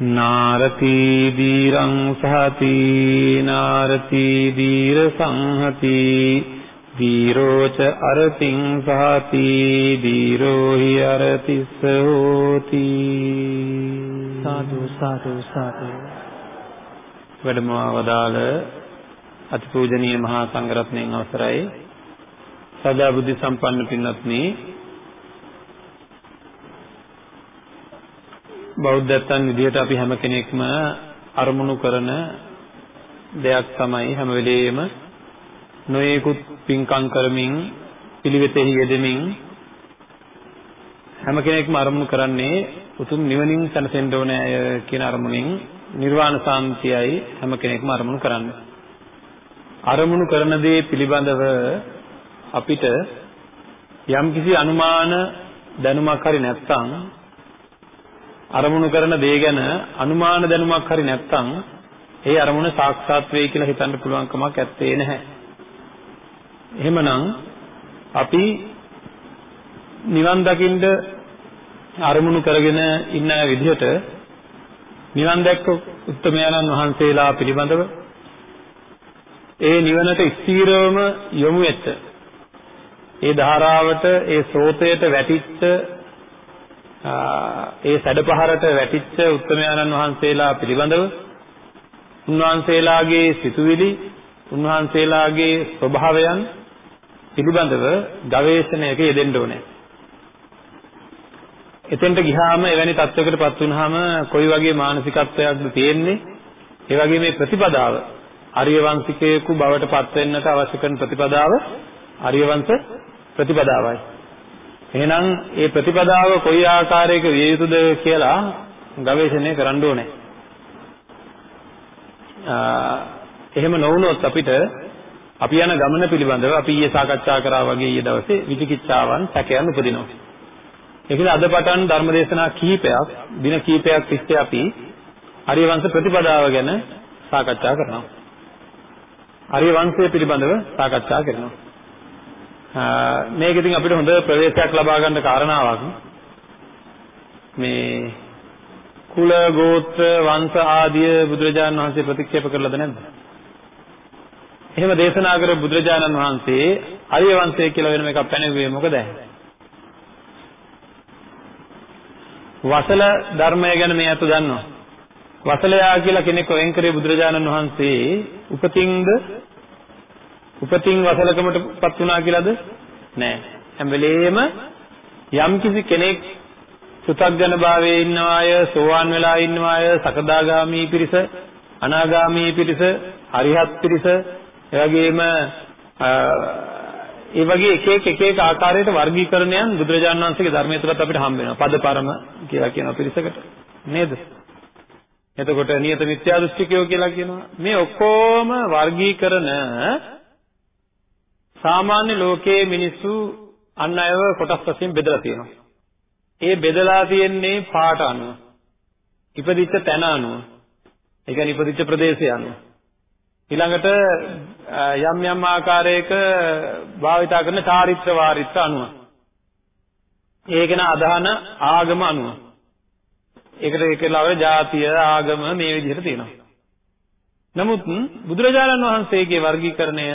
නාරති දීරං සහති නාරති දීර සංහති දීරෝච අරතිං සහති දීරෝ හි අරතිස්ස හෝති සාදු සාදු සාදු වැඩම වදාළ අතිපූජනීය මහා සංඝරත්නයන් අවසරයි. සදා බුද්ධ සම්පන්න පින්වත්නි බෞද්ධයන් විදිහට අපි හැම කෙනෙක්ම අරමුණු කරන දෙයක් තමයි හැම වෙලෙම නොයෙකුත් පින්කම් කරමින් පිළිවෙතෙහි යෙදෙමින් හැම කෙනෙක්ම අරමුණු කරන්නේ උතුම් නිවනින් සැනසෙන්න ඕනේ අය කියන අරමුණෙන් නිර්වාණ සාන්තියයි හැම කෙනෙක්ම අරමුණු කරන්නේ. අරමුණු කරන දේ පිළිබඳව අපිට යම්කිසි අනුමාන දැනුමක් හරි නැත්නම් අරමුණු කරන දේ ගැන අනුමාන දැනුමක් හරි නැත්නම් ඒ අරමුණ සාක්ෂාත් වෙයි කියලා හිතන්න පුළුවන් කමක් ඇත්තේ නැහැ. එහෙමනම් අපි නිවන් දකින්න අරමුණු කරගෙන ඉන්න විදිහට නිවන් දැක්ක උත්තමයන්න් වහන්සේලා පිළිබඳව ඒ නිවනට ස්ථීරවම යොමු වෙච්ච ඒ ධාරාවට ඒ සෝතයට වැටිච්ච ඒ සැඩපහරට වැටිච්ච උත්තමයන්න් වහන්සේලා පිළිබඳව උන්වහන්සේලාගේ සිතුවිලි උන්වහන්සේලාගේ ස්වභාවයන් පිළිබඳව ගවේෂණයක යෙදෙන්න ඕනේ. එතෙන්ට ගියාම එවැනි තත්වයකටපත් වුනහම කොයි වගේ මානසිකත්වයක්ද තියෙන්නේ? ඒ වගේ මේ ප්‍රතිපදාව ආර්යවංශිකයෙකු බවට පත් වෙන්නට අවශ්‍ය කරන ප්‍රතිපදාව ආර්යවංශ ප්‍රතිපදාවයි. එහෙනම් මේ ප්‍රතිපදාව කොයි ආකාරයක විය යුතුද කියලා ගවේෂණය කරන්න ඕනේ. එහෙම නොවුනොත් අපිට අපි යන ගමන පිළිබඳව අපි ඊයේ සාකච්ඡා කරා වගේ ඊයේ දවසේ විචිකිච්ඡාවන් සැකයන් උපදිනවා. ඒකද අද පටන් ධර්මදේශනා කිහිපයක් දින කිහිපයක් තිස්සේ අපි ආර්ය වංශ ප්‍රතිපදාව ගැන සාකච්ඡා කරනවා. ආර්ය වංශය පිළිබඳව සාකච්ඡා කරනවා. මේක ඉතින් අපිට හොඳ ප්‍රවේශයක් ලබා ගන්න කාරණාවක්. මේ කුල ගෝත්‍ර වංශ ආදිය බුදුරජාණන් වහන්සේ ප්‍රතික්ෂේප කරලාද නැද්ද? එහෙම දේශනා කර බුදුරජාණන් වහන්සේ ආර්ය වංශය කියලා වෙනම එකක් පැනෙවුවේ මොකද? වසල ධර්මය ගැන මේ අත දන්නවා. වසලයා කියලා කෙනෙක් වෙන් කරේ බුදුරජාණන් වහන්සේ උපතින්ද උපතින් වසලකමටපත් වුණා කියලාද? නෑ. හැම වෙලේම යම්කිසි කෙනෙක් සුතග්ජන භාවයේ ඉන්නවාය, සෝවාන් වෙලා ඉන්නවාය, සකදාගාමි පිරිස, අනාගාමි පිරිස, අරිහත් පිරිස, එවැගේම ඒ වගේ එක එක එක එක ආකාරයට වර්ගීකරණයන් බුදුරජාණන් වහන්සේගේ ධර්මයේ තුලත් අපිට හම්බ වෙනවා. පදපරම කියලා කියන පිරිසකට නේද? එතකොට නියත මිත්‍යා දෘෂ්ටිකයෝ කියලා කියනවා. මේ ඔක්කොම වර්ගීකරණ සාමාන්‍ය ලෝකයේ මිනිස්සු අන් අයව කොටස් වශයෙන් බෙදලා තියෙනවා. ඒ බෙදලා තියෙන්නේ පාට අනුව. ඉපදිච්ච තැන අනුව. ඒ කියන්නේ ඉපදිච්ච ප්‍රදේශය අනුව. ඊළඟට යම් යම් ආකාරයක භාවිතා කරන චාරිත්‍ර වාරිත්‍ර අනුව ඒකන අදහන ආගම අනුව ඒකට ඒකලාවේ ජාතිය ආගම මේ විදිහට තියෙනවා නමුත් බුදුරජාණන් වහන්සේගේ වර්ගීකරණය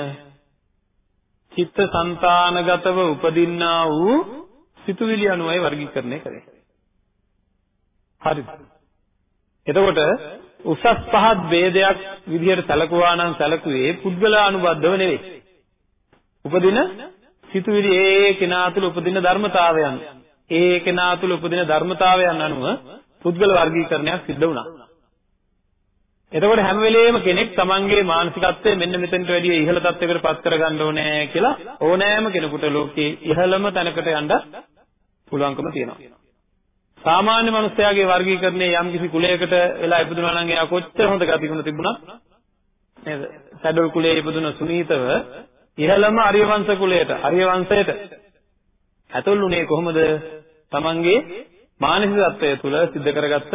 චිත්ත સંතානගතව උපදින්නා වූ සිතුවිලි අනුවයි වර්ගීකරණය කරේ හරිද එතකොට උසස් පහත් ભેදයක් විදිහට සැලකුවා නම් සැලකුවේ පුද්ගලානුබද්ධව නෙවෙයි. උපදින සිතුවිලි ඒ කෙනා තුළ උපදින ධර්මතාවයන් ඒ කෙනා තුළ උපදින ධර්මතාවයන් අනුව පුද්ගල වර්ගීකරණයක් සිද්ධ වුණා. එතකොට හැම වෙලෙම කෙනෙක් තමන්ගේ මානසිකත්වය මෙන්න මෙතනට වැඩිය ඉහළ තත්ත්වයකට පත් කරගන්න ඕනේ කියලා ඕනෑම කෙනෙකුට ලෝකයේ ඉහළම තැනකට යන්න පුළුවන්කම තියෙනවා. සාමාන්‍ය මනුස්සයාගේ වර්ගීකරණයේ යම්කිසි කුලයකට වෙලා ඉපදුනා නම් එයා කොච්චර හොඳ ගතිගුණ තිබුණත් නේද? සැඩල් කුලයේ ඉපදුන සුනීතව ඉහළම අරියවංශ කුලයට, අරියවංශයට ඇතුළුුනේ කොහොමද? තමන්ගේ මානසිකත්වය තුළ සිද්ධ කරගත්ත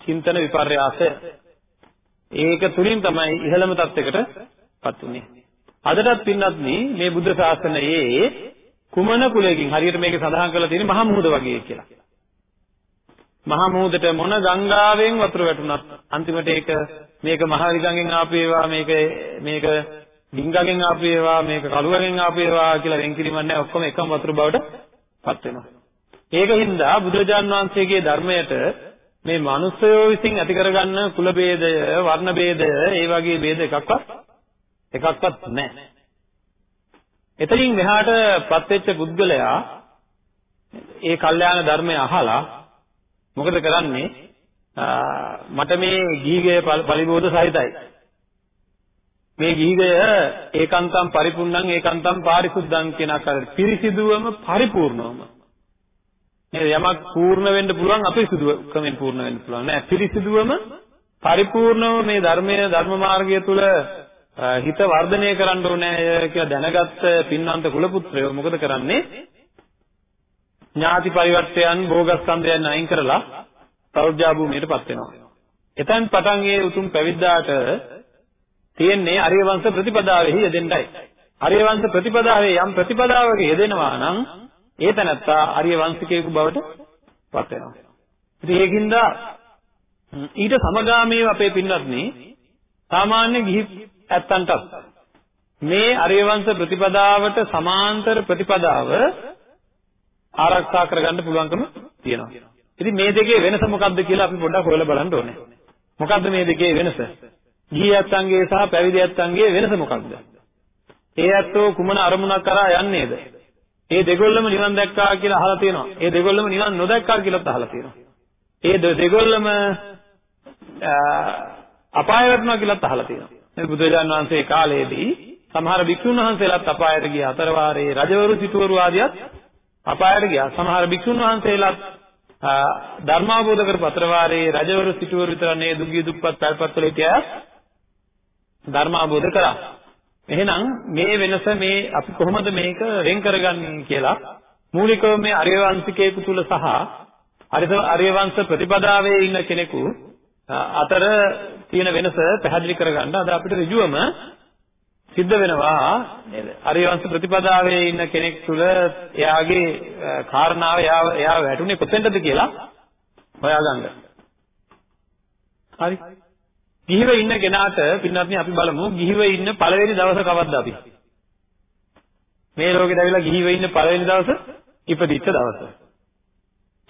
චින්තන විපර්යාසය ඒක තුලින් තමයි ඉහළම தත්යකට පත් උනේ. අදටත් පින්නත් මේ බුද්ධ ශාසනයේ කුමන කුලයකින් හරියට මේක සඳහන් කරලා තියෙන්නේ මහා මුහුද වගේ කියලා. මහා මුහුදට මොන ගංගාවෙන් වතුර වැටුණත් අන්තිමට ඒක මේක මහරි ගඟෙන් ආපු ඒවා මේක මේක ඩිංගගෙන් ආපු ඒවා මේක කළුවගෙන් ආපු ඒවා කියලා වෙන් කිරීමක් නැහැ ඔක්කොම එකම වතුර බවට පත් වෙනවා. ඒකින්ද බුදුරජාන් වහන්සේගේ ධර්මයට මේ මිනිස්සයෝ විසින් ඇති කරගන්න කුල ભેදය, වර්ණ ભેදය, ඒ වගේ ભેද එකක්වත් එකක්වත් නැහැ. එතනින් මෙහාට පත්වෙච්ච පුද්ගලයා ඒ කල්යාණ ධර්මය අහලා මොකද කරන්නේ? මට මේ ගීගය පරිබෝධ සහිතයි. මේ ගීගය ඒකාන්තම් පරිපූර්ණං ඒකාන්තම් පාරිසුද්ධං කියන ආකාරයට පිරිසිදුවම පරිපූර්ණවම නේද යමක් පූර්ණ වෙන්න පුළුවන් අපිරිසුදුකමෙන් පූර්ණ වෙන්න පුළුවන් නෑ පිරිසිදුවම පරිපූර්ණව මේ ධර්මයේ ධර්ම මාර්ගය තුල හිත වර්ධනය කරන්න ඕනේ කියලා දැනගත්ත පින්වන්ත කුල පුත්‍රයෝ මොකද කරන්නේ ඥාති පරිවර්තයන් භෝගස්කන්ධයන් අයින් කරලා සෞර්ජා භූමියටපත් වෙනවා. එතෙන් පටන් ඒ උතුම් පැවිද්දාට තියෙන්නේ අරිය වංශ ප්‍රතිපදාවෙහි යෙදෙන්නයි. අරිය වංශ ප්‍රතිපදාවේ යම් ප්‍රතිපදාවක යෙදෙනවා නම් ඒ තැනත්තා අරිය වංශිකයෙකු බවට පත් වෙනවා. ඉතින් ඒකින්ද ඊට සමගාමීව අපේ පින්වත්නි සාමාන්‍ය ගිහි ඇත්තන්ටත් මේ අරිය වංශ ප්‍රතිපදාවට සමාන්තර ප්‍රතිපදාව ආරක්ෂා කරගන්න පුළුවන්කම තියෙනවා. ඉතින් මේ දෙකේ වෙනස මොකක්ද කියලා අපි පොඩ්ඩක් හොයලා බලන්න ඕනේ. මොකක්ද මේ දෙකේ වෙනස? ගිහි ඇත්තන්ගේ සහ පැවිදි ඇත්තන්ගේ වෙනස මොකක්ද? ඒ ඇත්තෝ කුමන අරමුණක් කරා යන්නේද? ඒ දෙගොල්ලම නිවන් දැක්කා කියලා අහලා තියෙනවා. ඒ දෙගොල්ලම නිවන් නොදැක්කා කියලාත් අහලා තියෙනවා. ඒ දෙගොල්ලම අපාය වැටුණා කියලාත් අහලා තියෙනවා. මේ බුදුරජාණන් වහන්සේ කාලයේදී සමහර භික්ෂුන් වහන්සේලාත් අපායට ගිය අතරවාරේ රජවරු සිටුවරු ආදියත් අපායට ගියා. සමහර භික්ෂුන් වහන්සේලාත් ධර්මාවබෝධ කරපු අතරවාරේ රජවරු සිටුවරු විතර නේ දුගී දුප්පත් පැල්පත්වල හිටියා ධර්මාවබෝධ කරා. එහෙනම් මේ වෙනස මේ අපි කොහොමද මේක වෙන් කරගන්නේ කියලා මූලිකව මේ අරියවංශිකයෙකු තුල සහ අරියවංශ ප්‍රතිපදාවේ ඉන්න කෙනෙකු අතර තියෙන වෙනස පැහැදිලි කරගන්න අද අපිට ඍජුවම සිද්ධ වෙනවා නේද? අරියවංශ ප්‍රතිපදාවේ ඉන්න කෙනෙක් තුල එයාගේ කාරණාව එයා එයා වැටුනේ කොතෙන්ද කියලා හොයාගන්න. හරි. ගිහිව ඉන්න කෙනාට පින්වත්නි අපි බලමු ගිහිව ඉන්න පළවෙනි දවස කවද්ද අපි? මේ ලෝකෙට ඇවිල්ලා ගිහිව ඉන්න පළවෙනි දවස ඉපදිච්ච දවස.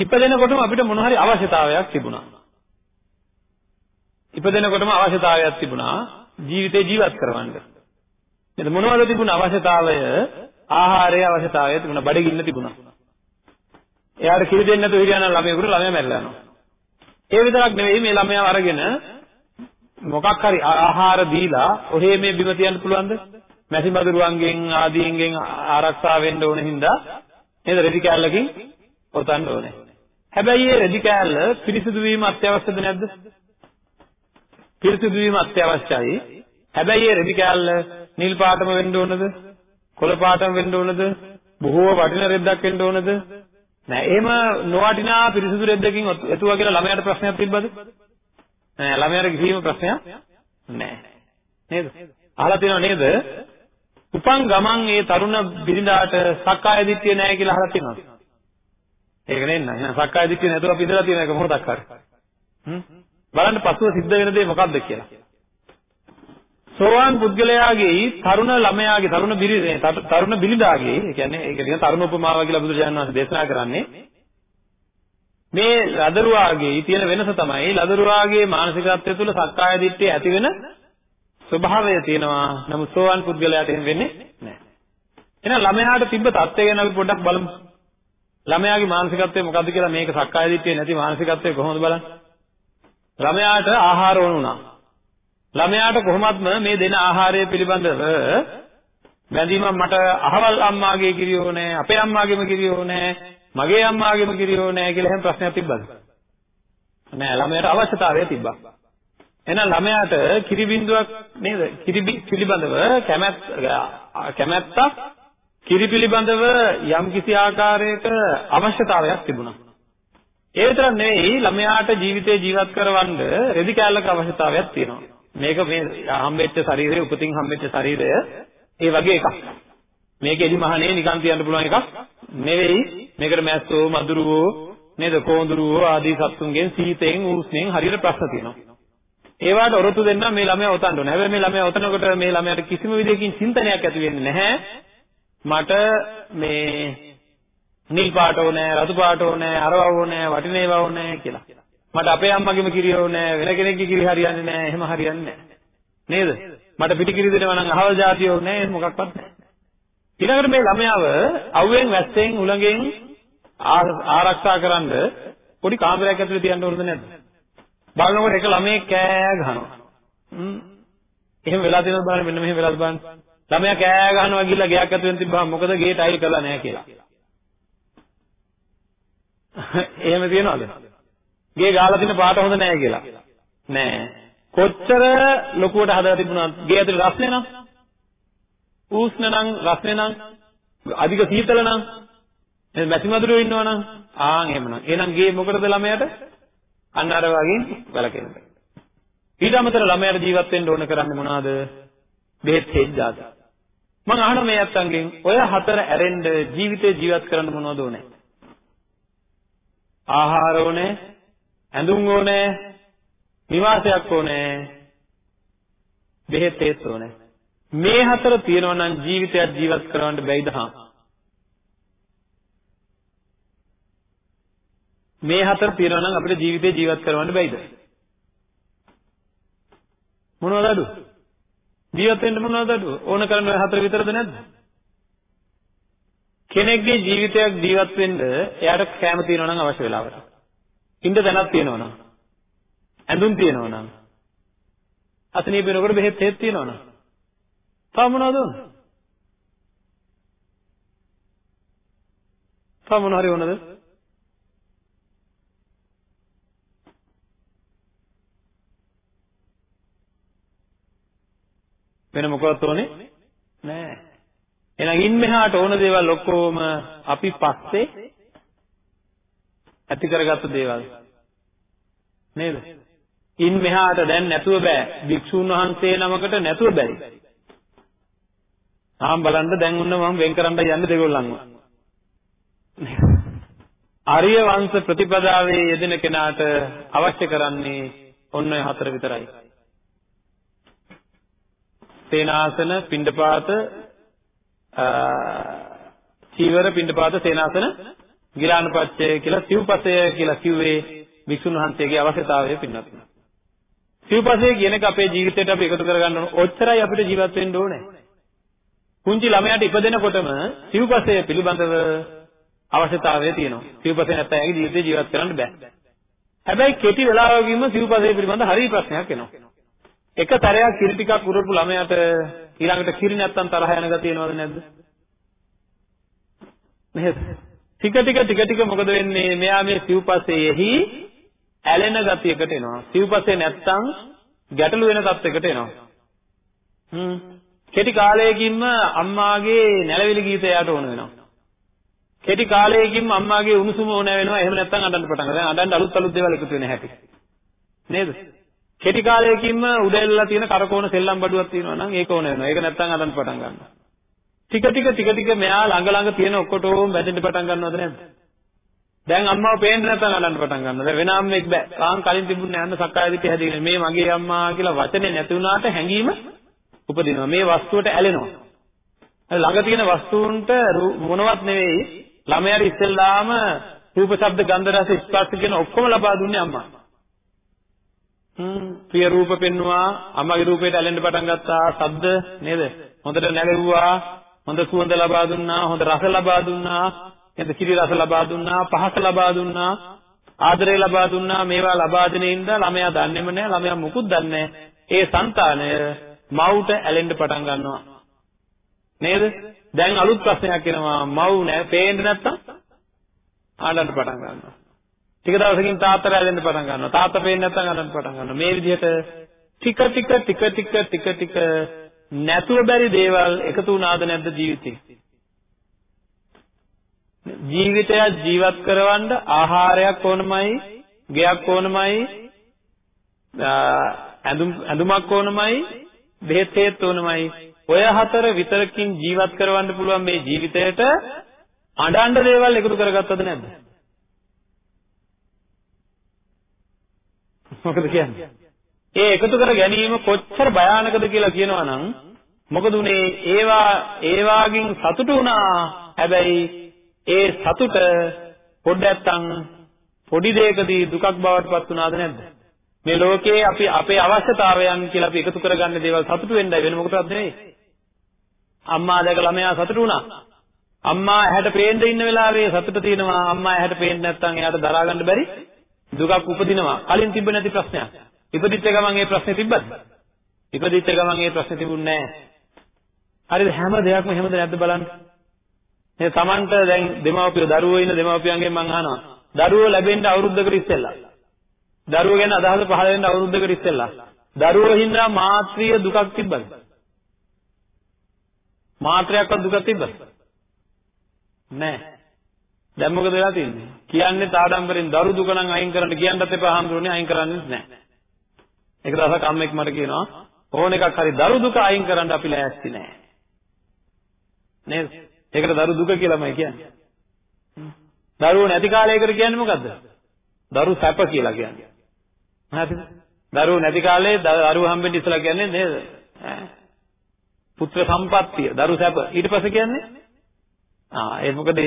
ඉපදෙනකොටම අපිට මොන හරි අවශ්‍යතාවයක් තිබුණා. ඉපදෙනකොටම අවශ්‍යතාවයක් තිබුණා ජීවිතේ ජීවත් කරවන්න. නේද මොනවද තිබුණ අවශ්‍යතාවය? ආහාරයේ අවශ්‍යතාවය තිබුණා, බඩගින්න තිබුණා. එයාට කිරි දෙන්න නැතුව හිටියා නම් ළමයෙකුට ළමයා මැරිලා යනවා. ඒ විතරක් නෙවෙයි මේ ළමයා අරගෙන මොකක් හරි ආහාර දීලා ඔහේ මේ බිම තියන්න පුළුවන්ද? මැසි මදුරුවන්ගෙන් ආදීන්ගෙන් ආරක්ෂා වෙන්න ඕන හින්දා නේද රෙදි කෑල්ලකින් පොතන්න ඕනේ. හැබැයි මේ රෙදි කෑල්ල පිරිසිදු වීම අත්‍යවශ්‍යද නැද්ද? පිරිසිදු වීම අත්‍යවශ්‍යයි. හැබැයි මේ රෙදි කෑල්ල නිල් පාටම වෙන්න ඕනද? කොළ පාටම වෙන්න ඕනද? බොහෝ වටින රෙද්දක් වෙන්න ඕනද? නෑ එහෙම නොවටිනා පිරිසිදු රෙද්දකින් එතුවා කියලා ළමයාට ප්‍රශ්නයක් තිබ්බද? නෑ ළමයාට කිසිම ප්‍රශ්නයක් නෑ. නේද? අහලා තියෙනව නේද? උපන් ගමන් ඒ තරුණ බිරිඳාට සක්කාය දිට්ඨිය නෑ කියලා අහලා තියෙනවද? ඒක නෙන්න. එහෙනම් සක්කාය දිට්ඨිය නැතුව අපි ඉඳලා තියෙන එක මොකටද කරන්නේ? හ්ම්? බලන්න පසුව සිද්ධ වෙන දේ මොකක්ද කියලා. සෝවාන් පුද්ගලයාගේ තරුණ ළමයාගේ තරුණ බිරිඳේ තරුණ බිරිඳාගේ ඒ කියන්නේ ඒක නිකන් තරුණ උපමාව කියලා බුදුරජාණන් වහන්සේ දේශනා කරන්නේ මේ ලදරුවාගේ තියෙන වෙනස තමයි ලදරුවාගේ මානසිකත්වය තුළ සක්කාය දිට්ඨිය ඇති වෙන ස්වභාවය තියෙනවා. නමුත් සෝවන් පුද්ගලයාට එහෙම වෙන්නේ නැහැ. එහෙනම් ළමයාට තිබ්බ தත්ත්වය ගැන අපි පොඩ්ඩක් බලමු. ළමයාගේ මානසිකත්වය මොකද්ද කියලා මේක සක්කාය දිට්ඨිය නැති මානසිකත්වය කොහොමද බලන්නේ? ළමයාට ආහාර ඕන වුණා. ළමයාට කොහොමත්ම මේ දෙන ආහාරය පිළිබඳව බැඳීමක් මට අහවල් අම්මාගේ කිරි ඕනේ අපේ අම්මාගේම කිරි ඕනේ මගේ අම්මාගේම කිරි ඕනේ කියලා එහෙම ප්‍රශ්නයක් තිබ්බද? නෑ ළමයාට අවශ්‍යතාවය තිබ්බා. එහෙනම් ළමයාට කිරි බින්දුවක් නේද? කිරි පිළිබඳව කැමැත්ත කැමැත්තක් කිරි පිළිබඳව යම්කිසි ආකාරයක අවශ්‍යතාවයක් තිබුණා. ඒ විතරක් නෙවෙයි ළමයාට ජීවිතේ ජීවත් කරවන්න රෙදි කෑල්ලක අවශ්‍යතාවයක් තියෙනවා. මේක මේ හම්බෙච්ච ශරීරය උපතින් හම්බෙච්ච ශරීරය ඒ වගේ එකක්. මේක එලි මහනේ නිකන් තියන්න පුළුවන් එකක් නෙවෙයි. මේකට මැස්සෝ මදුරුවෝ නේද කොඳුරුවෝ ආදී සත්තුන්ගෙන් සීතෙන් උස්නෙන් හරියට ප්‍රශ්න තියෙනවා. ඒවට ඔරොත්තු දෙන්න මේ ළමයා ඔතන්න ඕනේ. හැබැයි මේ ළමයා ඔතනකොට මේ ළමයාට කිසිම විදිහකින් චින්තනයක් ඇති වෙන්නේ නැහැ. මට මේ නිල් පාට ඕනේ, රතු පාට ඕනේ, අරව ඕනේ, වටින ඒවා ඕනේ කියලා. මට අපේ අම්මගේම කිරි ඕනේ, වෙන කෙනෙක්ගේ කිරි හරියන්නේ නැහැ. එහෙම හරියන්නේ නැහැ. නේද? මට පිටි කිරි දෙනවා නම් අහවල් જાතිය ඕනේ, එහෙම මොකක්වත් නැහැ. ඊළඟට මේ ළමයාව අවුවෙන් වැස්සෙන් උලඟෙන් ආරක්ෂා කරන්න පොඩි කාමරයක් ඇතුලේ තියන්න ඕනද නැද්ද? බලනකොට එක ළමයෙක් කෑ ගහනවා. හ්ම්. එහෙම වෙලා තියෙනවද බලන්න මෙන්න මෙහෙම වෙලාද බලන්න. ළමයා කෑ ගහනවා ගිහලා ගෙයක් ඇතුලෙන් තිබ්බහම මොකද ගේ ටයිල් කරලා නැහැ කියලා. එහෙම තියනවද? ගේ ගාලා තියෙන පාට හොඳ නැහැ කියලා. නෑ. කොච්චර ලොකුවට හදලා තිබුණාද ගේ ඇතුලේ රස්නේ නම්? උෂ්ණ නම් රස්නේ නම් අධික සීතල නම් එහෙනම් මැසි මදුරුවෝ ඉන්නවනම් ආන් එහෙමනම්. එහෙනම් ගේ මොකටද ළමයාට? අන්න අර වගේ බලකෙන්න. ඊට අමතරව ළමයාට ජීවත් වෙන්න ඕන කරන්නේ මොනවද? බෙහෙත් හේජ්ජාද. මම අහන මේ අත්තන්ගෙන් ඔය හතර ඇරෙන්න ජීවිතේ ජීවත් කරන්න මොනවද ඕනේ? ආහාර ඕනේ, ඇඳුම් ඕනේ, නිවාසයක් ඕනේ, බෙහෙත් හේත් ඕනේ. මේ හතර තියෙනවා නම් ජීවිතයක් ජීවත් කරවන්න බැයිද හා? මේ හතර තියෙනවා නම් අපිට ජීවිතේ ජීවත් කරවන්න බැයිද? මොනවද අඩු? ජීවත් වෙන්න මොනවද අඩුව? ඕන කරන්නේ ඔය හතර විතරද නැද්ද? කෙනෙක්ගේ ජීවිතයක් ජීවත් වෙන්න එයාට කැම තියෙනවා නම් අවශ්‍ය වෙලාවට. ඉන්න තැනක් තියෙනවා නම්. ඇඳුම් තියෙනවා නම්. අතනීප වෙනකොට බෙහෙත් හේත් තියෙනවා නම්. තව මොනවද ඕන? තව මොන හරි ඕනද? වෙන මොකවත් ඕනේ නෑ. එහෙනම් ඉන් මෙහාට ඕන දේවල් ඔක්කොම අපි පස්සේ ඇති කරගත්ත දේවල්. නේද? ඉන් මෙහාට දැන් නැතුව බෑ. භික්ෂුන් වහන්සේ නමකට නැතුව බැරි. තාම බලන්න දැන් උන්න මම වෙන් කරන්න යන්නේ දෙගොල්ලන්ව. ආර්ය වංශ ප්‍රතිපදාවේ යෙදෙන කෙනාට අවශ්‍ය කරන්නේ ඔන්න ඔය හතර විතරයි. සේනාසන පිණ්ඩපාත චීවර පිණ්ඩපාත සේනාසන ගිලානපච්චය කියලා සිව්පසය කියලා කිව්වේ වික්ෂුන් වහන්සේගේ අවශ්‍යතාවය පින්නත්. සිව්පසය කියන එක අපේ ජීවිතයට අපි එකතු කරගන්න ඕන. ඔච්චරයි අපිට ජීවත් වෙන්න ඕනේ. පුංචි ළමයාට ඉපදෙනකොටම සිව්පසය පිළිබඳව අවශ්‍යතාවය තියෙනවා. සිව්පසය නැත්නම් එයාගේ ජීවිතේ ජීවත් කරන්න බෑ. හැබැයි කෙටි වෙලාවකින්ම සිව්පසය පිළිබඳ හරි ප්‍රශ්නයක් එනවා. එක තරයක් කිරි ටිකක් උරපු ළමයාට ඊළඟට කිරි නැත්තම් තරහ යන ගතිය එනවද නැද්ද? නේද? ටික ටික ටික ටික මොකද වෙන්නේ? මෙයා මේ සිව්පසේෙහි ඇලෙන ගතියකට එනවා. සිව්පසේ නැත්තම් ගැටලු වෙන තත්යකට එනවා. හ්ම්. කෙටි කාලයකින්ම අම්මාගේ නැලවිලි ගීතය යාට ඕන වෙනවා. කෙටි කාලයකින්ම අම්මාගේ උණුසුම ඕන වෙනවා. එහෙම නැත්තම් අඬන්න පටන් ගන්නවා. දැන් අඬන්න අලුත් අලුත් දේවල් එකතු වෙන හැටි. නේද? කෙටි කාලයකින්ම උඩ එල්ලලා තියෙන කරකෝන සෙල්ලම් බඩුවක් තියෙනවා නම් ඒක ඕන වෙනවා. ඒක නැත්තම් අදන් පටන් ගන්නවා. ටික ටික ටික ටික මෙයා ළඟ ළඟ තියෙන ඔක්කොටම වැටෙන්න පටන් ගන්නවද නැද්ද? දැන් අම්මාව පේන්නේ නැත්නම් අඬන්න පටන් ගන්නවා. දැන් වෙන අම්මෙක් බෑ. තාම කලින් තිබුණේ යන්න සක්කාය දිට්ඨිය හැදීගෙන මේ මගේ අම්මා කියලා වචනේ නැති වුණාට හැඟීම උපදිනවා. මේ වස්තුවට ඇලෙනවා. ළඟ තියෙන වස්තුන්ට මොනවත් නෙවෙයි ළමයාට ඉස්සෙල්ලාම රූප, ශබ්ද, ගන්ධ, රස, ස්පර්ශ කියන ඔක්කොම ලබා දුන්නේ අම්මා. හ්ම්. ප්‍රිය රූප පෙන්නවා අම්මගේ රූපයට ඇලෙන්න පටන් ගත්තා. ශබ්ද නේද? හොඳට නැලෙව්වා හොඳ සුවඳ ලබා දුන්නා. හොඳ රස ලබා දුන්නා. නේද කිරි රස ලබා දුන්නා. පහස ලබා දුන්නා. ආදරය ලබා දුන්නා. මේවා ලබා දෙන ඉඳලා ළමයා දන්නේම නැහැ. ළමයා මුකුත් දන්නේ ඒ సంతානය මව්ට ඇලෙන්න පටන් ගන්නවා. නේද? දැන් අලුත් ප්‍රශ්නයක් එනවා. මව් නෑ පේන්නේ නැත්තම් ආඩන්න පටන් ගන්නවා. ටික දවසකින් තාත්තට ඇලෙන්න පටන් ගන්නවා. තාත්තා පේන්නේ නැත්තම් ආඩන්න පටන් ගන්නවා. මේ විදිහට ටික ටික ටික ටික ටික ටික නැතුව බැරි දේවල් එකතු වුණාද නැද්ද ජීවිතේ? ජීවිතය ජීවත් කරවන්න ආහාරයක් ඕනමයි, ගෙයක් ඕනමයි, ඇඳුම් ඇඳුමක් ඕනමයි, බෙහෙත් හේත් ඕනමයි. ඔය හතර විතරකින් ජීවත් කරවන්න පුළුවන් මේ ජීවිතයට අඬන්න දේවල් එකතු කරගත්තද නැද්ද? මොකද කියන්නේ? ඒ එකතු කර ගැනීම කොච්චර භයානකද කියලා කියනවා නම් මොකද උනේ ඒවා ඒවාගින් සතුටු වුණා හැබැයි ඒ සතුට පොඩ්ඩක්නම් පොඩි දෙයකදී දුකක් බවට පත් වුණාද නැද්ද? මේ ලෝකේ අපි අපේ අවශ්‍යතාවයන් කියලා අපි එකතු කරගන්න දේවල් සතුටු වෙන්නයි වෙන මොකටවත් නෙවෙයි. අම්මා දැක ළමයා සතුටු වුණා. අම්මා ඇහැට පේන්න ඉන්න වෙලාවේ සතුට තියෙනවා. අම්මා ඇහැට පේන්නේ නැත්නම් එයාට දරා ගන්න බැරි දුකක් උපදිනවා. කලින් තිබ්බ නැති ප්‍රශ්නයක්. ඉපදිච්ච ගමන් ඒ ප්‍රශ්නේ තිබ්බද? ඉපදිච්ච ගමන් ඒ ප්‍රශ්නේ තිබුණේ නැහැ. හරිද හැම දෙයක්ම එහෙමද නැද්ද බලන්න. මේ Tamanට දැන් දෙමව්පිය දරුවෝ ඉන්න දෙමව්පියන්ගෙන් මං අහනවා. දරුවෝ ලැබෙන්න අවුරුද්දකට ඉස්සෙල්ලා. දරුවෝ ගැන අදහස පහළ වෙන්න අවුරුද්දකට ඉස්සෙල්ලා. දරුවෝ හින්දා මාත්‍රිය දුකක් තිබ්බද? මාත්‍රයක්වත් දුකක් තිබ්බද? නැහැ. දැන් මොකද වෙලා තියෙන්නේ? කියන්නේ තාඩම්බරෙන් දරු දුක නම් අයින් කරන්න කියන්නත් එපා හම්බුනේ අයින් කරන්නේ නැහැ. ඒක දවසක් අම්මෙක් මට කියනවා ඕන එකක් හරි දරු දුක අයින් කරන්න අපි ලෑස්ති නැහැ. නේද? ඒකට දරු දුක කියලාමයි කියන්නේ. දරුවෝ නැති කාලයකට කියන්නේ මොකද්ද? දරු සැප කියලා කියන්නේ. හරිද? දරුවෝ නැති කාලේ දරුවෝ හම්බෙන්න ඉස්සලා කියන්නේ නේද? පුත්‍ර සම්පත්තිය, දරු සැප. ඊට පස්සේ කියන්නේ ආ ඒ මොකද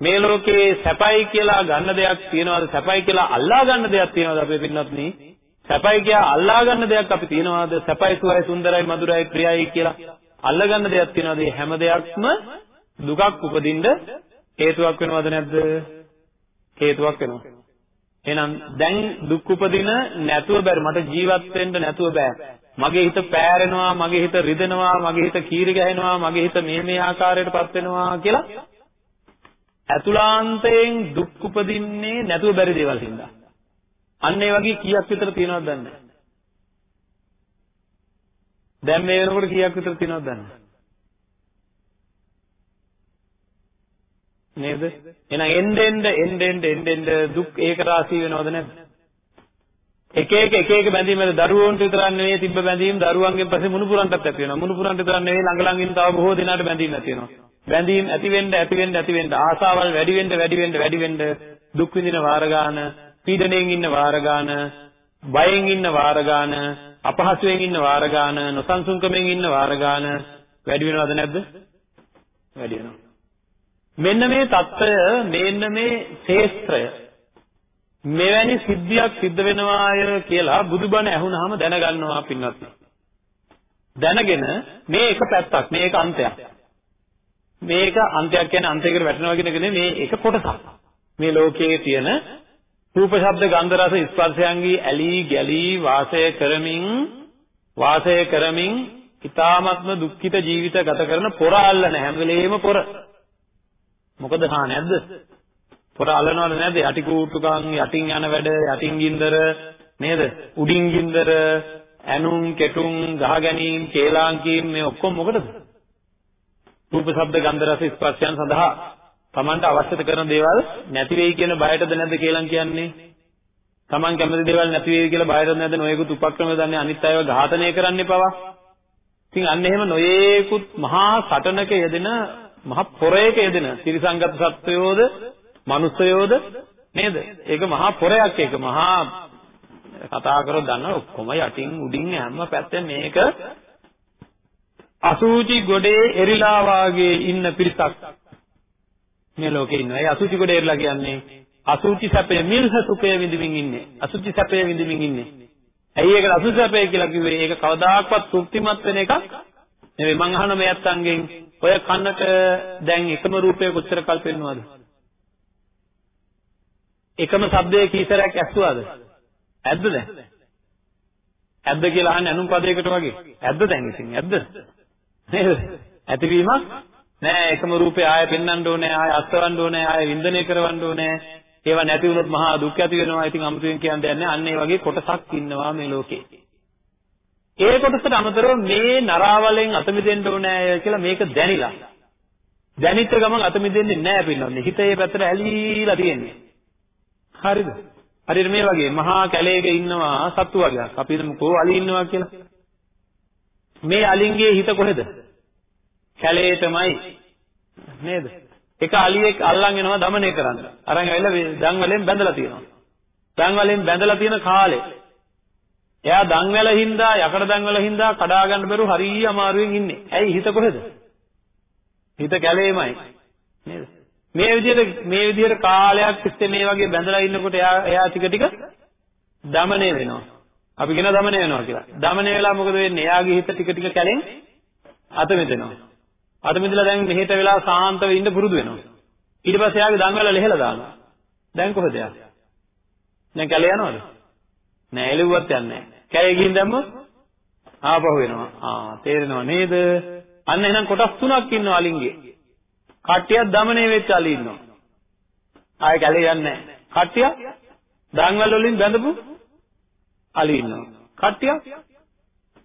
මේ ලෝකේ සැපයි කියලා ගන්න දෙයක් තියනවාද? සැපයි කියලා අල්ලා ගන්න දෙයක් තියනවාද අපේ පින්වත්නි? සැපයි කියලා අල්ලා ගන්න දෙයක් අපි තියනවාද? සැපයි සුවයි සුන්දරයි මధుරයි ප්‍රියයි කියලා අල්ලා ගන්න දෙයක් තියනවාද? මේ හැම දෙයක්ම දුකක් උපදින්න හේතුවක් වෙනවද නැද්ද? හේතුවක් වෙනවා. එහෙනම් දැන් දුක් උපදින නැතුව බැරි මට ජීවත් වෙන්න නැතුව බෑ. මගේ හිත පෑරෙනවා, මගේ හිත රිදෙනවා, මගේ හිත කීරි ගැහෙනවා, මගේ හිත මේ මේ ආකාරයටපත් වෙනවා කියලා ඇතුලාන්තයෙන් දුක් උපදින්නේ නැතුව බැරි දේවල් හින්දා. අන්න ඒ වගේ කීයක් විතර තියෙනවද දන්නේ දැන් මේ වෙනකොට කීයක් විතර තියෙනවද දන්නේ නේද? එහෙනම් එන්න එන්න එන්න එන්න එන්න දුක් ඒක රාශී වෙනවද නැද්ද? එක එක එක එක බැඳීම් වල දරුවන්ට විතරක් නෙවෙයි තිබ්බ බැඳීම් දරුවන්ගෙන් පස්සේ මුණුපුරන්ටත් ඇති වෙනවා. මුණුපුරන්ට විතරක් නෙවෙයි ළඟ ළඟ ඉන්න තව බොහෝ දෙනාට බැඳීම් ඇති වෙනවා. බැඳීම් ඇති වෙන්න ඇති වෙන්න ඇති වෙන්න ආසාවල් වැඩි වෙන්න වැඩි වෙන්න වැඩි වෙන්න දුක් විඳින වාර ගන්න, පීඩණයෙන් ඉන්න වාර ගන්න, බයෙන් ඉන්න වාර ගන්න, අපහසුයෙන් ඉන්න වාර ගන්න, නොසන්සුන්කමෙන් ඉන්න වාර ගන්න වැඩි වෙනවද නැද්ද? වැඩි වෙනවා. මෙන්න මේ తত্ত্বය මෙන්න මේ ශේත්‍රය මෙවැනි සිද්ධියක් සිද්ධ වෙනවාය කියලා බුදුබණ ඇහුනහම දැනගන්නවා පින්වත් දැනගෙන මේ එක පැත්තක් මේක අන්තයක්. මේක අන්තයක් කියන්නේ අන්තයකට වැටෙනවා කියන එක නෙමෙයි මේ එක කොටසක්. මේ ලෝකයේ තියෙන රූප ශබ්ද ගන්ධ රස ස්පර්ශයන්ගේ ඇලී ගැලී වාසය කරමින් වාසය කරමින් ඊ타මත්ම දුක්ඛිත ජීවිත ගත කරන පොර අල්ලන හැම වෙලෙම පොර. මොකද හා නැද්ද? පොර අලනවද නැද්ද? යටි කූට්ටුකම් යටින් යන වැඩ යටින් ගින්දර නේද? උඩින් ගින්දර ඇනුම් කෙටුම් ගහ ගැනීම කේලාංකීම් මේ ඔක්කොම මොකටද? රූප ශබ්ද ගන්ධ රස ස්පර්ශයන් සඳහා Tamanට අවශ්‍ය කරන දේවල් නැති වෙයි කියන බයටද නැද්ද කියලා කියන්නේ? Taman කැමති දේවල් නැති වෙයි කියලා බයටද නැද්ද නොයෙකුත් උපක්‍රම දන්නේ අනිත් අයව ඝාතනය කරන්න එපවා. ඉතින් අන්න එහෙම නොයේකුත් මහා සටනක යෙදෙන මහ පොරයක යෙදෙන තිරිසංගත සත්වයෝද මනුස්සයෝද නේද? ඒක මහා පොරයක් ඒක මහා කතා කරොත් දන්න ඔක්කොම යටින් උඩින් හැම පැත්තෙන් මේක අසූචි ගොඩේ එරිලා වාගේ ඉන්න පිරිසක් මේ ලෝකේ ඉන්නවා. ඒ අසුචි කොට එරලා කියන්නේ අසුචි සැපය මිල්හ සුඛය විඳින්මින් ඉන්නේ. අසුචි සැපය විඳින්මින් ඉන්නේ. ඇයි ඒකට අසුචි සැපය කියලා කිව්වේ? ඒක කවදාකවත් තෘප්තිමත් වෙන එකක් නෙවෙයි. මං අහන මේ අත්තන්ගෙන් ඔය කන්නට දැන් එකම රූපය කොච්චර කල් පෙන්වනවද? එකම શબ્දයේ කීතරක් ඇස්සුවාද? ඇද්ද දැන්? ඇද්ද කියලා අහන්නේ අනුන් පදයකට වගේ. ඇද්ද දැන් ඉතින්? ඇද්ද? නේද? ඇතිවීමක් නෑ එකම රූපේ ආය පෙන්වන්න ඕනේ ආය අස්තවන්න ඕනේ ආය වින්දනය කරවන්න ඕනේ ඒවා නැති වුණොත් මහා දුක් ඇති වෙනවා ඉතින් අමුතුවෙන් කියන්න දෙයක් නෑ අන්න ඒ වගේ කොටසක් ඉන්නවා මේ ලෝකේ ඒ කොටසට අමතරව මේ නරාවලෙන් අත මිදෙන්න ඕනෑ කියලා මේක දැනිලා දැනිච්ච ගමන් අත මිදෙන්නේ නැහැ පින්නන්නේ. හිතේ පැත්තට ඇලීලා තියෙන්නේ. හරිද? හරියට මේ වගේ මහා කැලේක ඉන්නවා සත්තු වර්ගයක්. අපි හිතමුකෝ අලි ඉන්නවා කියලා. මේ අලින්ගේ හිත කොහෙද? කැලේ තමයි. නේද? එක අලියෙක් අල්ලන් එනවා দমনය කරන්න. අරන් ඇවිල්ලා දන් වලින් බැඳලා තියෙනවා. දන් වලින් බැඳලා තියෙන කාලේ එයා දන්වැල හින්දා යකඩ දන්වැල හින්දා කඩා ගන්න බැරුව හරිය අමාරුවෙන් ඉන්නේ. ඇයි හිත කොහෙද? හිත කැලේමයි. නේද? මේ විදිහට මේ විදිහට කාලයක් තිස්සේ මේ වගේ බැඳලා ඉන්නකොට එයා එයා ටික ටික দমনය වෙනවා. අපි කියන দমনය වෙනවා කියලා. দমনය වෙලා මොකද වෙන්නේ? එයාගේ හිත ටික ටික කැලෙන් අත මෙතෙනවා. අත මෙදලා දැන් මෙහෙට වෙලා සාන්තව ඉන්න පුරුදු වෙනවා. ඊට පස්සේ එයාගේ දන්වැල ලෙහෙලා දානවා. දැන් කොහෙද එයා? දැන් කැලේ යනවද? නෑ එළුවත් යන්නේ නෑ. කැය ගිහින් දැම්මොත් ආපහු එනවා. ආ තේරෙනව නේද? අන්න එහෙනම් කොටස් තුනක් ඉන්නවා අලින්ගේ. කට්ටියක් দমনය වෙච්ච අලි ඉන්නවා. ආයෙ කැලේ යන්නේ නැහැ. කට්ටියක් දන්වල වලින් බැඳපු අලි ඉන්නවා. කට්ටියක්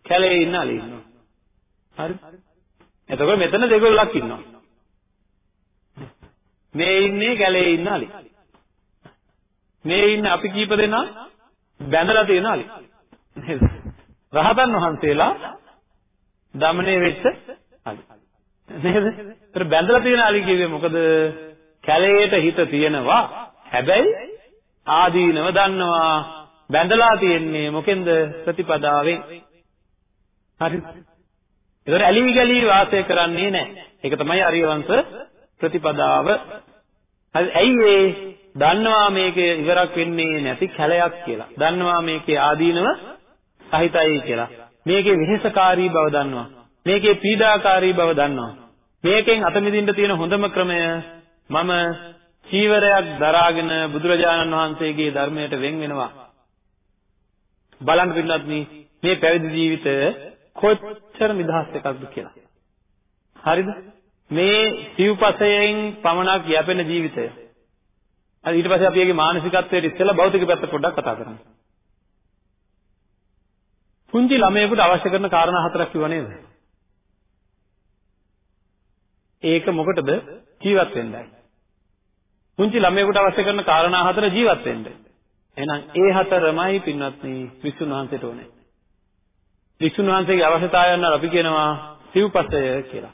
කැලේ ඉන්න අලි ඉන්නවා. හරි? එතකොට මෙතන දෙගොල්ලක් ඉන්නවා. මේ ඉන්නේ කැලේ ඉන්න අලි. මේ ඉන්න අපි කීප දෙනා බැඳලා තියෙන අලි. නේද? රහතන් වහන්සේලා දමණය වෙච්ච අලි. නේද? ඒතර බැඳලා තියෙන අලි කියුවේ මොකද? කැලේට හිත තියෙනවා. හැබැයි ආදීනව දන්නවා. බැඳලා තියෙන්නේ මොකෙන්ද? ප්‍රතිපදාවෙන්. හරිද? ඒතර ඇලි ගලී වාසය කරන්නේ නැහැ. ඒක තමයි අරියවංශ ප්‍රතිපදාව. හරි ඇයි ඒ දන්නවා මේක ඉවරක් වෙන්නේ නැති කැලයක් කියලා. දන්නවා මේකේ ආදීනව සහිතයි කියලා. මේකේ වෙහෙසකාරී බව දන්නවා. මේකේ පීඩාකාරී බව දන්නවා. මේකෙන් අත මිදින්න තියෙන හොඳම ක්‍රමය මම චීවරයක් දරාගෙන බුදුරජාණන් වහන්සේගේ ධර්මයට වෙන් වෙනවා. බලන්න පින්නත් මේ පැවිදි ජීවිතය කොච්චර නිදහස් එකක්ද කියලා. හරිද? මේ සිව්පසයෙන් පමණක් යැපෙන ජීවිතය. හරි ඊට පස්සේ අපි ඒකේ මානසිකත්වයට ඉස්සෙල්ලා භෞතික පැත්ත පොඩ්ඩක් කතා කරමු. පුංචි ළමයෙකුට අවශ්‍ය කරන කාරණා හතරක් කිව්ව නේද? ඒක මොකටද? ජීවත් වෙන්නයි. පුංචි ළමයෙකුට අවශ්‍ය කරන කාරණා හතර ජීවත් වෙන්න. එහෙනම් ඒ හතරමයි පින්වත්නි විසුණු වහන්සේට ඕනේ. වික්ෂුන් වහන්සේගේ අවශ්‍යතාවයන් වල අපි කියනවා සිව්පසය කියලා.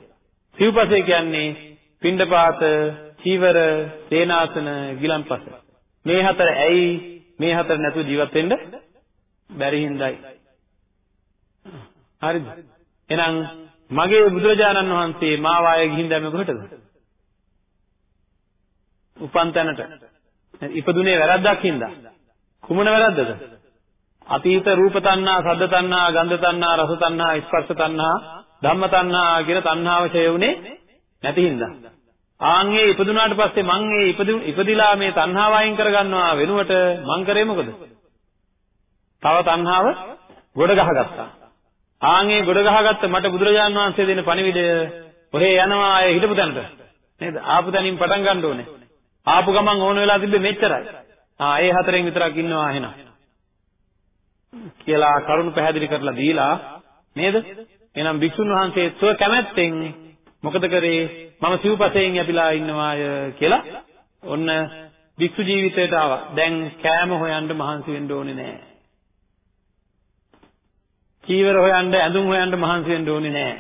සිව්පසය කියන්නේ පිණ්ඩපාත, චීවර, සේනාසන, ගිලන්පස. මේ හතර ඇයි මේ හතර නැතුව ජීවත් වෙන්න බැරි හින්දායි. හරිද? එහෙනම් මගේ බුදුරජාණන් වහන්සේ මාව ආයේ ගිහින් දැම්මේ කොහෙටද? උපන් තැනට. ඉපදුනේ වැරද්දක් හින්දා. කුමන වැරද්දද? අතීත රූප තණ්හා, සද්ද තණ්හා, ගන්ධ තණ්හා, රස තණ්හා, ස්පර්ශ තණ්හා, ධම්ම තණ්හා කියන තණ්හාව ඡය වුනේ නැති හින්දා. ආන්ගේ ඉපදුනාට පස්සේ මං ඒ ඉපදිලා මේ තණ්හාව අයින් කරගන්නවා වෙනුවට මං කරේ මොකද? තව තණ්හාව ගොඩ ගහගත්තා. ආන්ගේ ගොඩ ගහගත්ත මට බුදුරජාන් වහන්සේ දෙන පණිවිඩය ඔහේ යනවා අය හිටපු තැනට. නේද? ආපු තැනින් පටන් ගන්න ඕනේ. ආපු ගමන් ඕන වෙලා තිබ්බේ මෙච්චරයි. ආ ඒ හතරෙන් විතරක් ඉන්නවා එහෙනම්. කියලා කරුණු පැහැදිලි කරලා දීලා නේද? එහෙනම් භික්ෂුන් වහන්සේ සුව කැමැත්තෙන් මොකද කරේ? මම සිව්පසයෙන් යපිලා ඉන්නවාය කියලා ඔන්න භික්ෂු ජීවිතයට ආවා. දැන් කෑම හොයන්න මහන්සි වෙන්න ඕනේ නෑ. චීවර හොයන්න, ඇඳුම් හොයන්න මහන්සි වෙන්න ඕනේ නෑ.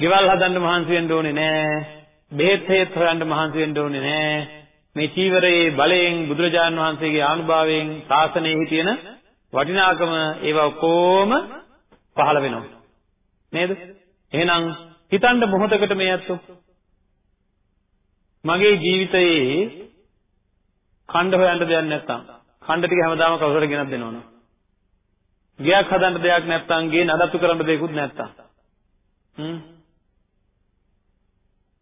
ගෙවල් හදන්න මහන්සි වෙන්න ඕනේ නෑ. බෙහෙත් හේත් හොයන්න මහන්සි වෙන්න ඕනේ නෑ. මේ චීවරයේ බලයෙන් බුදුරජාණන් වහන්සේගේ ආනුභාවයෙන් ශාසනයේ තියෙන වටිනාකම ඒවා ඔක්කොම පහළ වෙනවා. නේද? එහෙනම් හිතන්න මොහොතකට මේ අත්තු මගේ ජීවිතයේ ඛණ්ඩ හොයන්න දෙයක් නැත්තම් ඛණ්ඩ ටික හැමදාම කවුරුහරි ගෙනත් දෙනවනේ. ගයක් හදන්න දෙයක් නැත්තම් ගේ නඩත්තු කරන්න දෙයක්වත් නැත්තම්. හ්ම්.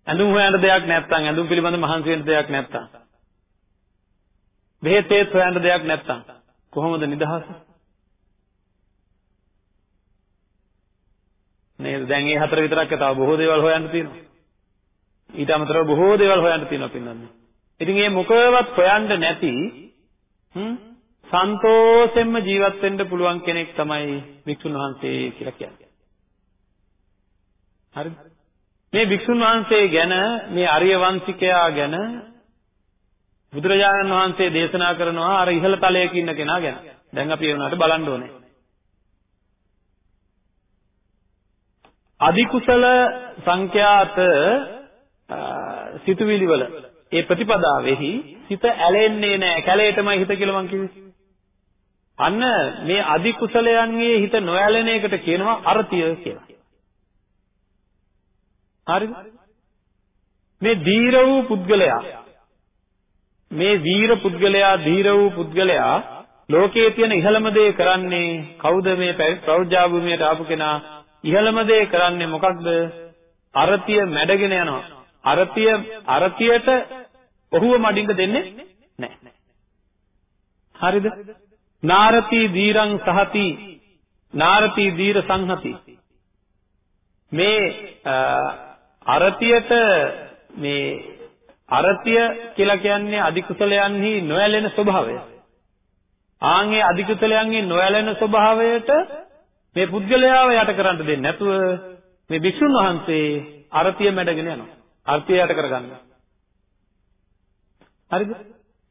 ඇඳුම් හොයන්න දෙයක් නැත්තම් ඇඳුම් පිළිබඳ මහන්සි වෙන්න දෙයක් නැත්තම්. බෙහෙත් ඒත් හොයන්න දෙයක් නැත්තම් කොහොමද නිදහස? නේද? දැන් මේ හතර විතරක් තව බොහෝ දේවල් හොයන්න තියෙනවා. ඊට අමතරව බොහෝ දේවල් හොයන්න තියෙනවා පින්නන්නේ. ඉතින් මේ මොකවත් හොයන්න නැති හ්ම් සන්තෝෂෙන්ම ජීවත් වෙන්න පුළුවන් කෙනෙක් තමයි වික්ෂුන් වහන්සේ කියලා කියන්නේ. හරිද? මේ වික්ෂුන් වහන්සේ ගැන මේ අරිය වංශිකයා ගැන බුදුරජාණන් වහන්සේ දේශනා කරනවා අර ඉහළ තලයක ඉන්න කෙනා ගැන. දැන් අපි ඒ වුණාට බලන්න ඕනේ. අධිකුසල සංඛ්‍යාත සිතුවිලි වල ඒ ප්‍රතිපදාවෙහි හිත ඇලෙන්නේ නැහැ. කැලේටමයි හිත කියලා මං කිව්වේ. අන්න මේ අධි කුසලයන්ගේ හිත නොඇලෙන එකට කියනවා අරතිය කියලා. හරිද? මේ ධීර වූ පුද්ගලයා මේ වීර පුද්ගලයා ධීර වූ පුද්ගලයා ලෝකයේ තියෙන ඉහළම දේ කරන්නේ කවුද මේ ප්‍රෞද්ධා භූමියට ආපු කෙනා ඉහළම දේ කරන්නේ මොකක්ද අරතිය මැඩගෙන යනවා අරතිය අරතියට ඔහුව මඩින්ක දෙන්නේ නැහැ. හරිද? නාරති දීරං සහති නාරති දීර සංහති මේ අරතියට මේ අරතිය කියලා කියන්නේ අධිකුසලයන්හි නොඇලෙන ස්වභාවය. ආන්ගේ අධිකුසලයන්හි නොඇලෙන ස්වභාවයට මේ පුද්ගලයාව යට කරන්න දෙන්නේ නැතුව මේ භික්ෂුන් වහන්සේ අරතිය මැඩගෙන යනවා. අර්ථය යට කරගන්න. හරිද?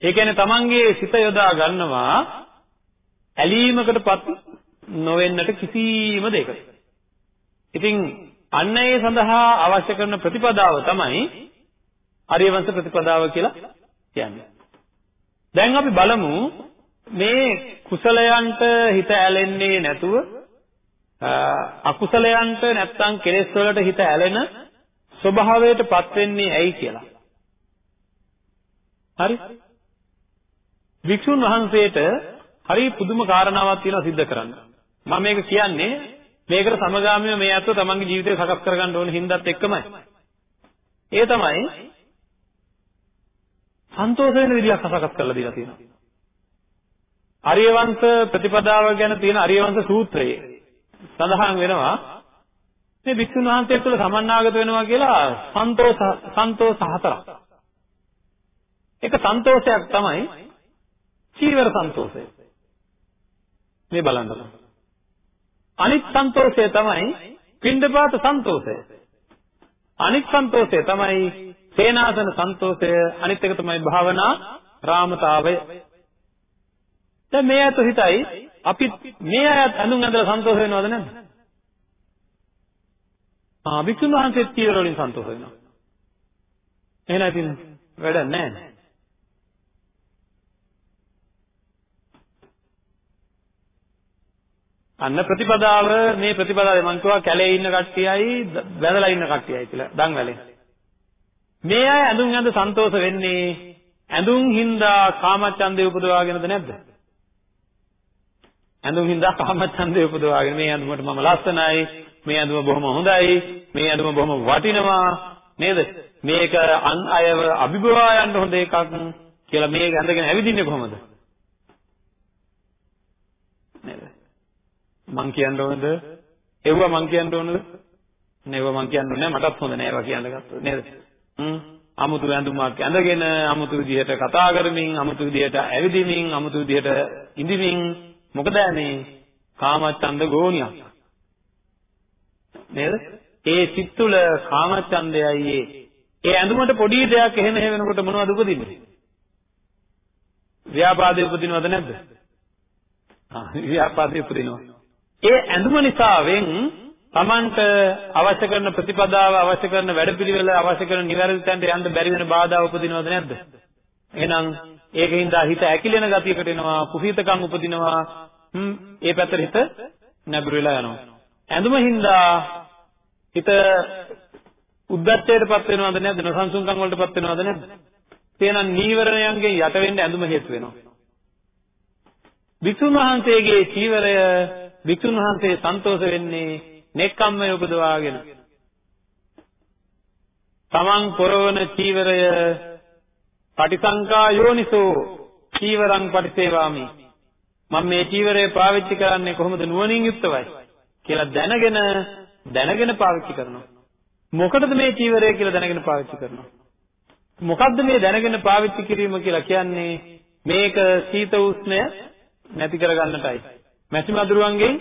ඒ කියන්නේ තමන්ගේ සිත යොදා ගන්නවා ඇලීමකටපත් නොවෙන්නට කිසිම දෙයකට. ඉතින් අන්න ඒ සඳහා අවශ්‍ය කරන ප්‍රතිපදාව තමයි ආර්යවංශ ප්‍රතිපදාව කියලා කියන්නේ. දැන් අපි බලමු මේ කුසලයන්ට හිත ඇලෙන්නේ නැතුව අකුසලයන්ට නැත්තම් කෙලෙස් වලට හිත ඇලෙන ස්වභාවයටපත් වෙන්නේ ඇයි කියලා. හරි? වික්ෂුන් වහන්සේට හරි පුදුම කාරණාවක් තියෙනවා सिद्ध කරන්න. මම මේක කියන්නේ මේකට සමගාමීව මේ අතෝ තමන්ගේ ජීවිතය සකස් කරගන්න ඕන හින්දාත් එක්කමයි. ඒ තමයි සන්තෝෂ වෙන විදියක් සකස් කරලා දීලා තියෙනවා. ආර්යවංශ ප්‍රතිපදාව ගැන තියෙන ආර්යවංශ සූත්‍රයේ සඳහන් වෙනවා මේ භික්ෂුන් වහන්සේ තුළ සමන්නාගත වෙනවා කියලා සන්තෝෂ සන්තෝෂ හතරක්. එක සන්තෝෂයක් තමයි චීවර සන්තෝෂය. මේ බලන්න. අනිත් සන්තෝෂය තමයි පින්ඩපාත සන්තෝෂය. අනිත් සන්තෝෂය තමයි සේනාසන සන්තෝෂය අනිත් එක තමයි භාවනා රාමතාවය. දැන් මේ අත හිතයි අපි මේ අයත් අඳුන් ඇඳලා සන්තෝෂ වෙනවද නැද්ද? ආ වික්ෂුන් වහන්සේත් චීවර වලින් සන්තෝෂ වෙනවා. එහෙනම් ඉතින් වැඩක් නැහැ. අන්න ප්‍රතිපදාව මේ ප්‍රතිපදාවේ මං කියවා කැලේ ඉන්න කට්ටියයි වැදලා ඉන්න කට්ටියයි කියලා දන් වැලේ. මේ අය ඇඳුම් ඇඳ සන්තෝෂ වෙන්නේ ඇඳුම් හින්දා කාමච්ඡන්දේ උපදවාගෙනද නැද්ද? ඇඳුම් හින්දා කාමච්ඡන්දේ උපදවාගෙන මේ ඇඳුමට මම ලස්සනයි, මේ ඇඳුම බොහොම හොඳයි, මේ ඇඳුම බොහොම වටිනවා නේද? මේක අන් අයව අභිභවා යන්න හොඳ එකක් කියලා මේක ඇඳගෙන ඇවිදින්නේ කොහොමද? නේද? මං කියන්න ඕනද? එව්ව මං කියන්න ඕනද? නේව මං කියන්න ඕනේ මටත් හොඳ නෑ ඒවා කියන්න ගත්තොත් නේද? හ්ම් අමුතු ඇඳුමක් ඇඳගෙන අමුතු විදිහට කතා කරමින් අමුතු විදිහට ඇවිදිමින් අමුතු විදිහට ඉඳිමින් මොකද මේ කාමච්ඡන්ද ගෝණියක් නේද? ඒ සිත් තුළ කාමච්ඡන්දයයි ඒ. ඒ ඇඳුමට පොඩි දෙයක් එහෙම එහෙම වෙනකොට මොනවද උපදින්නේ? ව්‍යාපාදේ උපදිනවද නැද්ද? ආ ව්‍යාපාදේ උපදිනවා. ඒ ඇඳුම නිසාවෙන් Tamanට අවශ්‍ය කරන ප්‍රතිපදාව අවශ්‍ය කරන වැඩපිළිවෙල අවශ්‍ය කරන නිවැරදි තැනට යන්න බැරි වෙන බාධා උපදිනවද නැද්ද? එහෙනම් ඒකින්ද හිත ඇකිලෙන ගතියකට එනවා, කුසීතකම් උපදිනවා. හ්ම් ඒ පැත්තට හිත නැඹුරු වෙලා යනවා. ඇඳුම හින්දා හිත උද්දච්චයටපත් වෙනවද නැද්ද? නොසන්සුන්කම් වලටපත් වෙනවද නැද්ද? එහෙනම් නීවරණයන්ගෙන් යට වෙන්න ඇඳුම හේතු වෙනවා. වික්ෂුන් වහන්සේගේ චීවරය වික්ෂුන් වහන්සේ සන්තෝෂ වෙන්නේ නෙක්ඛම්මය උපදවාගෙන. තමන් පොරවන චීවරය පටිසංකා යෝනිසෝ චීවරං පටිසේවාමි. මම මේ චීවරය පාවිච්චි කරන්නේ කොහොමද නුවණින් යුක්තවයි කියලා දැනගෙන දැනගෙන පාවිච්චි කරනවා. මොකටද මේ චීවරය කියලා දැනගෙන පාවිච්චි කරනවා. මොකද්ද මේ දැනගෙන පාවිච්චි කිරීම කියලා කියන්නේ මේක සීත උෂ්ණය නැති කරගන්නටයි. මැසි මදුරුවන්ගෙන්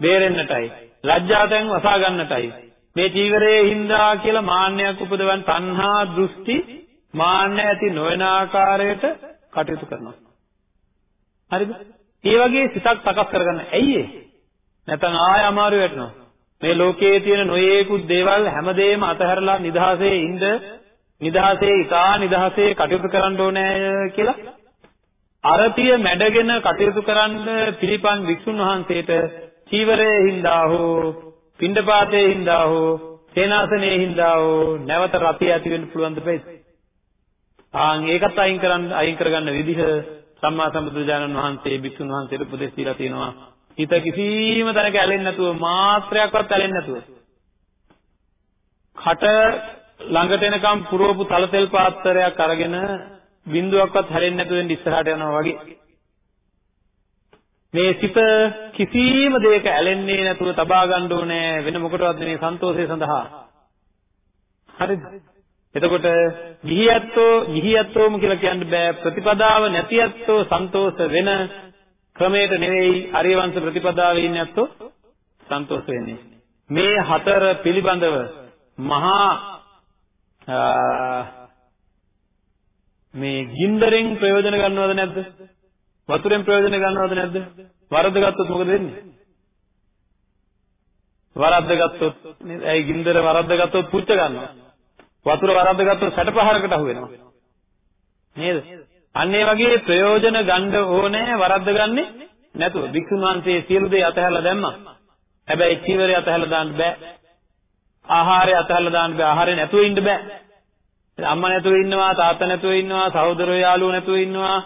බේරෙන්නටයි. ලැජ්ජාතෙන් වසා ගන්නටයි. මේ චීවරයේ හින්දා කියලා මාන්නයක් උපදවන් තණ්හා දෘෂ්ටි මාන්න ඇති නොවන ආකාරයට කටයුතු කරනවා. හරිද? ඒ වගේ සිතක් සකස් කරගන්න. ඇයි ඒ? නැත්නම් ආය අමාරු වෙටනවා. මේ ලෝකයේ තියෙන නොයේකුත් දේවල් හැමදේම අතහැරලා නිදහසේ ඉඳ නිදහසේ ඉතා නිදහසේ කටයුතු කරන්න ඕනේ කියලා අරතිය මැඩගෙන කටයුතු කරන්න පිළිපන් වික්ෂුන් වහන්සේට චීවරයේ හින්දා හෝ පිණ්ඩපාතයේ හින්දා හෝ සේනාසනයේ හින්දා හෝ නැවත රතිය ඇති වෙන්න පුළුවන් දෙපෙයි. ආන් ඒකත් අයින් කරන්න අයින් කරගන්න විදිහ සම්මා සම්බුදුජානන් වහන්සේ භික්ෂුන් වහන්සේට උපදෙස් දීලා තියෙනවා. හිත කිසිම තැනක ඇලෙන්නේ නැතුව මාත්‍රයක්වත් ඇලෙන්නේ නැතුව. කට ළඟට එනකම් පුරවපු තල තෙල් පාත්‍රයක් අරගෙන බින්දුවක්වත් හැලෙන්නේ නැතුව ඉන්න ඉස්සරහට යනවා වගේ. මේ සිත කිසිම දෙයක ඇලෙන්නේ නැතුව තබා ගන්න ඕනේ වෙන මොකටවත් නෙමෙයි සන්තෝෂය සඳහා. හරිද? එතකොට ගිහියැත්තෝ ගිහියැත්තෝම කියලා කියන්න බෑ ප්‍රතිපදාව නැතියැත්තෝ සන්තෝෂ වෙන ක්‍රමයට නෙවෙයි අරියවංශ ප්‍රතිපදාවේ ඉන්නේ නැත්තෝ සන්තෝෂ වෙන්නේ. මේ හතර පිළිබඳව මහා මේ ගින්දරෙන් ප්‍රයෝජන ගන්නවද නැද්ද? වතුරෙන් ප්‍රයෝජන ගන්නවද නැද්ද? වරද ගත්තොත් මොකද වෙන්නේ? වරද්ද ගත්තොත් ඒ ගින්දර වරද්ද ගත්තොත් පුච්ච ගන්නවා. වතුර වරද්ද ගත්තොත් සැටපහරකට අහු වෙනවා. නේද? අන්න ඒ වගේ ප්‍රයෝජන ගන්න ඕනේ වරද්ද ගන්නෙ නැතුව. වික්ෂුන් වහන්සේ සියලු දේ අතහැරලා දැම්මා. හැබැයි චීවරය අතහැරලා දාන්න බෑ. ආහාරය අතහැරලා දාන්න බෑ. ආහාරය නැතුව ඉන්න බෑ. අම්මා නැතුව ඉන්නවා, තාත්තා නැතුව ඉන්නවා, සහෝදරයෝ යාළුවෝ නැතුව ඉන්නවා,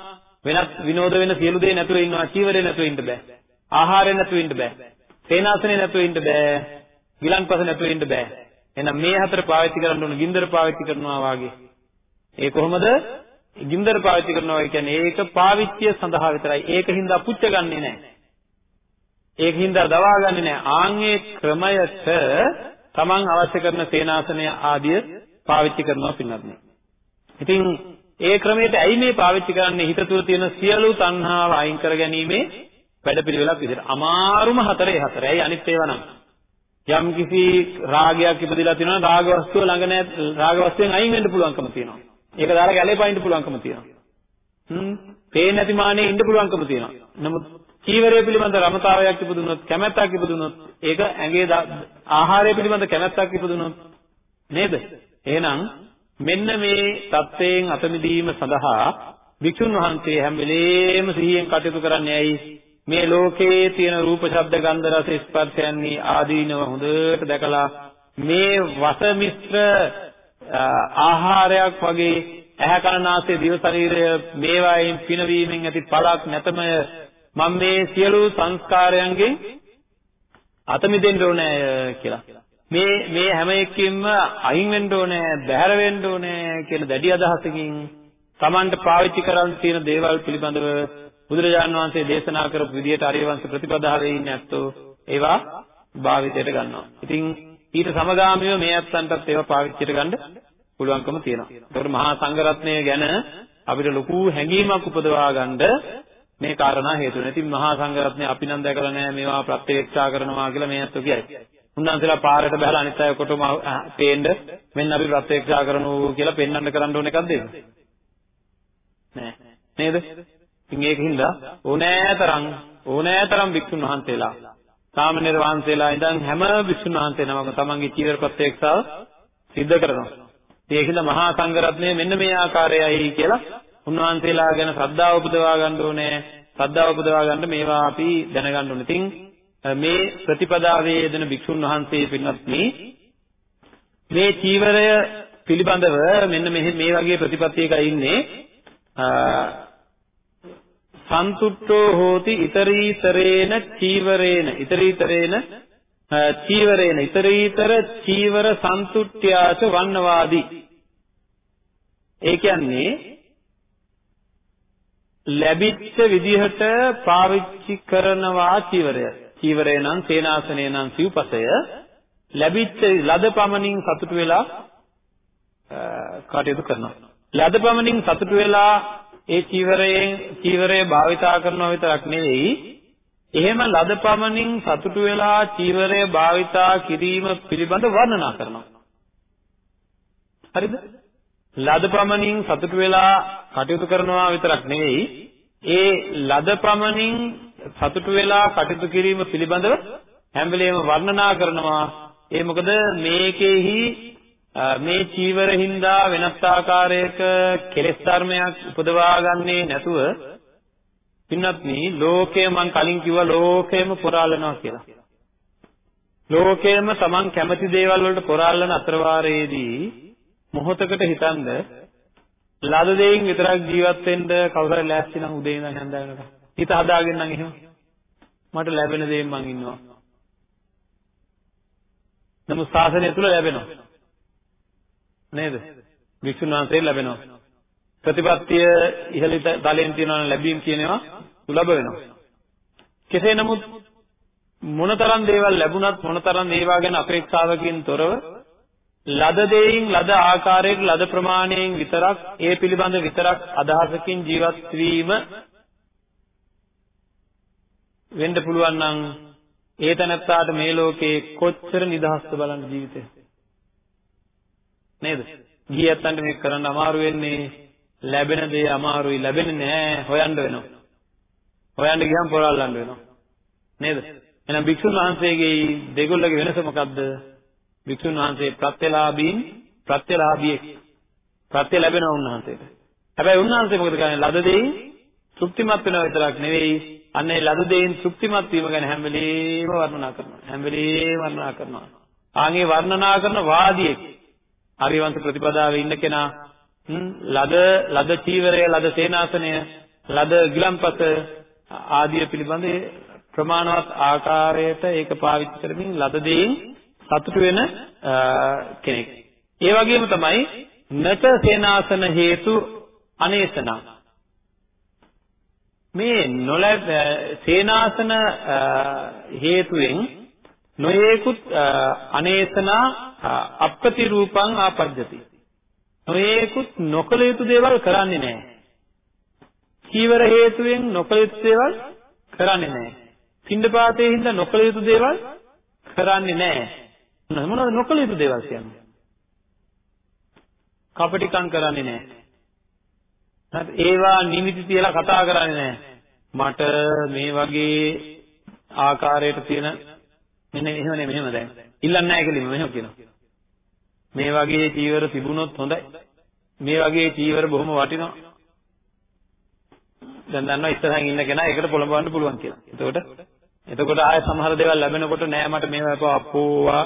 වෙනත් විනෝද වෙන සියලු දේ නැතුව ඉන්නවා. චීවරය නැතුව ඉන්න බෑ. ආහාරය නැතුව ඉන්න බෑ. සේනාසනේ නැතුව ඉන්න බෑ. ගිලන්පස නැතුව ඉන්න බෑ. එහෙනම් මේ හතර පාවිච්චි කරන්න ඕන ගින්දර පාවිච්චි කරනවා වාගේ. ඒ කොහොමද? ගින්දර පාවිච්චි කරනවා කියන්නේ ඒක පාවිච්චිය සඳහා විතරයි. ඒකින්ද පුච්ච ගන්නෙ නැහැ. ඒකින්ද දවා ගන්නෙ නැහැ. ආන්ගේ ක්‍රමයට තමන් අවශ්‍ය කරන සේනාසනය ආදිය පාවිච්චි කරනවා පින්නත් ඉතින් ඒ ක්‍රමයට ඇයි මේ පාවිච්චි කරන්නේ හිත තුළ තියෙන සියලු තණ්හාව අයින් කර ගැනීමේ වැඩපිළිවෙලක් විදිහට. අමාරුම හතරේ හතරයි. ඇයි අනිත් ඒවා නම් යම් කිසි රාගයක් ඉපදිලා තියෙනවා රාග වස්තුව ළඟ නැහැ රාග වස්තුවෙන් අයින් වෙන්න පුළුවන්කම තියෙනවා. ඒක දාලා ගැලේ පයින්න පුළුවන්කම තියෙනවා. හ්ම්. පේන්නේ නැති මානෙ ඉන්න පුළුවන්කම තියෙනවා. නමුත් චීවරය පිළිබඳ රමතාවයක් ඉපදුනොත් කැමැත්තක් ඉපදුනොත් ඒක ඇඟේ ආහාරය පිළිබඳ කැමැත්තක් ඉපදුනොත් නේද? එහෙනම් මෙන්න මේ தත්වයෙන් අත මිදීම සඳහා වික්ෂුන් වහන්සේ හැම වෙලේම සිහියෙන් කටයුතු කරන්නේ ඇයි? මේ ලෝකයේ තියෙන රූප, ශබ්ද, ගන්ධ, රස, ස්පර්ශයන්හි ආදීනව හොඳට දැකලා මේ වස මිශ්‍ර ආහාරයක් වගේ ඇහැ කන නාසය දිව ශරීරය මේවායින් පිනවීමෙන් ඇති පළක් නැතමය මම මේ සියලු සංස්කාරයන්ගෙන් අත මිදෙන්න ඕනේ කියලා. මේ මේ හැම එකකින්ම අයින් වෙන්න ඕනේ, බැහැර වෙන්න ඕනේ කියන දැඩි අදහසකින් Tamanට පාවිච්චි කරන්න තියෙන දේවල් පිළිබඳව බුදුරජාන් වහන්සේ දේශනා කරපු විදිහට අරියවංශ ප්‍රතිපදාවේ ඉන්නේ ඇත්තෝ ඒවා භාවිතයට ගන්නවා. ඉතින් ඊට සමගාමීව මේ අත්තන්ටත් ඒවා පාවිච්චියට ගන්න පුළුවන්කම තියෙනවා. ඒකට මහා සංඝරත්නය ගැන අපිට ලොකු හැඟීමක් උපදවා ගන්න මේ කාරණා හේතු වෙනවා. ඉතින් මහා සංඝරත්නය අපි නම් දැකලා නැහැ මේවා ප්‍රත්‍යක්ෂා කරනවා කියලා මේ අත්තු කියයි. උන්වහන්සේලා පාරට බහලා අනිත් අය කොටම පේන්න මෙන්න අපි ප්‍රත්‍යක්ෂා කරනෝ කියලා පෙන්වන්න කරන්න ඕන එකක්ද ඒක? නෑ. නේද? ඉතින් ඒකින්ද ඕනෑතරම් ඕනෑතරම් වික්ෂුන් වහන්සේලා සාමාන්‍යර වහන්සේලා ඉඳන් හැම වික්ෂුන් වහන්සේ නමම තමන්ගේ චීවර ප්‍රත්‍යක්ෂාව සිද්ධ කරනවා. ඒකින්ද මහා සංඝරත්නය මෙන්න මේ ආකාරයයි කියලා උන්වහන්සේලා ගැන ශ්‍රද්ධාව උපදවා ගන්න ඕනේ. ශ්‍රද්ධාව උපදවා ගන්න මේවා අපි දැනගන්න ඕනේ. ඉතින් මේ ප්‍රතිපදාවේ යෙදෙන භික්ෂුන් වහන්සේ පින්වත්නි මේ චීවරය පිළිබඳව මෙන්න මේ මේ වගේ ප්‍රතිපත්තියක ඉන්නේ සන්තුට්ඨෝ හෝති ඊතරීතරේන චීවරේන ඊතරීතරේන චීවරේන ඊතරීතර චීවර සන්තුට්ඨ්‍යාච වන්නවාදී ඒ කියන්නේ ලැබිච්ච විදිහට පාවිච්චි කරනවා චීවරය. චීවරය නම් සේනාසනය නම් සිව්පසය ලැබිච්ච ලද පමණින් සතුටු වෙලා කටයුතු කරනවා. ලද පමණින් සතුටු වෙලා ඒ චීවරයෙන් චීවරය භාවිතා කරනවා විතරක් නෙවෙයි එහෙම ලද පමණින් සතුටු වෙලා චීවරය භාවිතා කිරීම පිළිබඳ වර්ණනා කරනවා. හරිද? ලද පමණින් සතුටු වෙලා කටයුතු කරනවා විතරක් නෙවෙයි ඒ ලද පමණින් සතුටු වෙලා කටයුතු කිරීම පිළිබඳව හැම වෙලේම වර්ණනා කරනවා ඒ මොකද මේකෙහි මේ චීවර හින්දා වෙනස් ආකාරයක කෙලෙස් ධර්මයක් උපදවා ගන්නේ නැතුව පින්වත්නි ලෝකය මං කලින් කිව්වා ලෝකයම පොරාලනවා කියලා. ලෝකයම Taman කැමති දේවල් වලට පොරාලන අතරවාරයේදී මොහොතකට හිතනද ලද දෙයින් විතරක් ජීවත් වෙන්න කවුරු හරි ලෑස්ති නම් උදේ ඉඳන් හැන්ද වෙනකම් හිත හදාගෙන නම් එහෙම මට ලැබෙන දේෙන් මං ඉන්නවා. නමුත් ශාසනය තුල ලැබෙනවා. නේද? වික්ෂුන් වහන්සේ ලැබෙනවා. ප්‍රතිපත්තිය ඉහළ තලයෙන් තියෙනවා ලැබීම් කියනවා සුලභ වෙනවා. කෙසේ නමුත් මොනතරම් දේවල් ලැබුණත් මොනතරම් ඒවා ගැන අපේක්ෂාවකින් තොරව ලද දෙයින් ලද ආකාරයට ලද ප්‍රමාණයෙන් විතරක් ඒ පිළිබඳ විතරක් අදහසකින් ජීවත් වීම වෙන්න පුළුවන් නම් ඒ තැනත්තාට මේ ලෝකේ කොච්චර නිදහස්ද බලන්න ජීවිතේ. නේද? ගියත්තන්ට මේක කරන්න අමාරු වෙන්නේ ලැබෙන දේ අමාරුයි. ලැබෙන්නේ නැහැ. හොයන්න වෙනවා. හොයන්න ගියම් පොරල්ලන්න වෙනවා. නේද? එහෙනම් භික්ෂුන් වහන්සේගේ දෙගොල්ලගේ වෙනස මොකද්ද? වික්ෂුන් වහන්සේ ප්‍රත්‍යලාභීන් ප්‍රත්‍යලාභියෙක් ප්‍රත්‍ය ලැබෙනවා උන්වහන්සේට. හැබැයි උන්වහන්සේ මොකද කරන්නේ? ලද දෙයින් තෘප්තිමත් වෙනවා විතරක් නෙවෙයි අන්න ඒ ලද දෙයින් තෘප්තිමත් වීම ගැන හැම වෙලේම වර්ණනා කරනවා. හැම වෙලේම වර්ණනා කරනවා. ආන්ගේ වර්ණනා කරන වාදියෙක් හරිවන්ත ප්‍රතිපදාවේ ඉන්න කෙනා ලද ලද චීවරය ලද සේනාසනය ලද ගිලම්පත ආදිය පිළිබඳ ප්‍රමාණවත් ආකාරයට ඒක පාවිච්චි කරමින් ලද දෙයින් සතුටු වෙන කෙනෙක්. ඒ වගේම තමයි නච සේනාසන හේතු අනේසන මේ නොලැබ සේනාසන හේතුවෙන් නොයේකුත් අනේසන අපපති රූපං ආපජ්ජති. නොයේකුත් නොකල යුතු දේවල් කරන්නේ නැහැ. චීවර හේතුවෙන් නොකල යුතු දේවල් කරන්නේ නැහැ. පින්ඩපාතේ හින්දා නොකල යුතු දේවල් කරන්නේ නැහැ. මොනවද නොකළ යුතු දේවල් කියන්නේ? කපටිකම් කරන්නේ නැහැ. හරි ඒවා නිමිති තියලා කතා කරන්නේ නැහැ. මට මේ වගේ ආකාරයට තියෙන මෙන්න එහෙම නේ මෙහෙම දැන්. ඉල්ලන්නේ නැහැ කියලා මෙහෙම කියනවා. මේ වගේ චීවර තිබුණොත් හොඳයි. මේ වගේ චීවර බොහොම වටිනවා. දැන් දන්නවා ඉස්සරහින් ඉන්න කෙනා ඒකට පොළඹවන්න පුළුවන් කියලා. එතකොට එතකොට ආය සමහර දේවල් ලැබෙනකොට නෑ මට මේවා එපා අප්පෝවා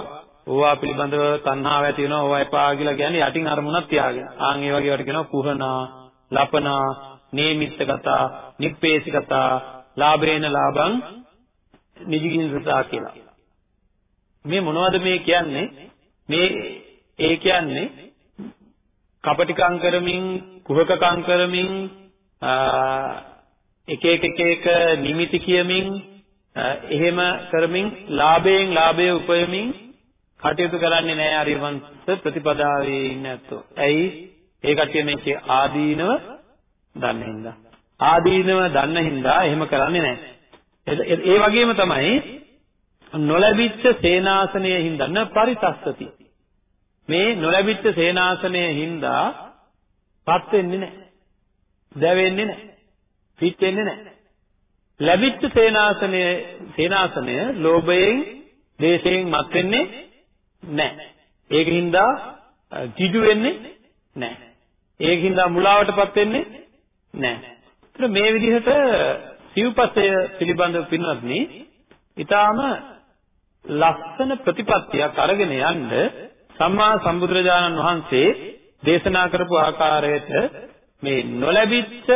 ඕවා පිළිබඳව තණ්හාව ඇති වෙනවා ඕවා එපා කියලා කියන්නේ යටින් අරමුණක් තියාගෙන. ආන් ඒ වගේ වට කියනවා කුහනා, ලපනා, නේමිත්තකතා, නිප්පේසිකතා, ලාභේන ලාභං නිජිකින්සතා කියලා. මේ මොනවද මේ කියන්නේ? මේ ඒ කියන්නේ කපටිකම් කරමින්, කුහකකම් කරමින්, එක එක එක එක නිමිති කියමින් එහෙම කරමින් ලාභයෙන් ලාභය උපයමින් කටයුතු කරන්නේ නැහැ අරිවංශ ප්‍රතිපදාවේ ඉන්න ඇත්තෝ. ඇයි? ඒ කට්ටිය මේකේ ආදීනව දන්න හින්දා. ආදීනව දන්න හින්දා එහෙම කරන්නේ නැහැ. ඒ වගේම තමයි නොලැබිච්ච සේනාසනයේ හින්දා න පරිතස්සති. මේ නොලැබිච්ච සේනාසනයේ හින්දා පත් වෙන්නේ නැහැ. දැවෙන්නේ නැහැ. පිට වෙන්නේ නැහැ. ලැබිච්ච සේනාසනය සේනාසනය ලෝභයෙන්, දේශයෙන් මත් වෙන්නේ නැහැ. ඒකින්ද කිජු වෙන්නේ නැහැ. ඒකින්ද මුලාවටපත් වෙන්නේ නැහැ. ඒතර මේ විදිහට සිව්පසය පිළිබඳව පින්වත්නි ඊටාම ලස්සන ප්‍රතිපත්තියක් අරගෙන යන්න සම්මා සම්බුදුරජාණන් වහන්සේ දේශනා කරපු ආකාරයට මේ නොලැබිච්ච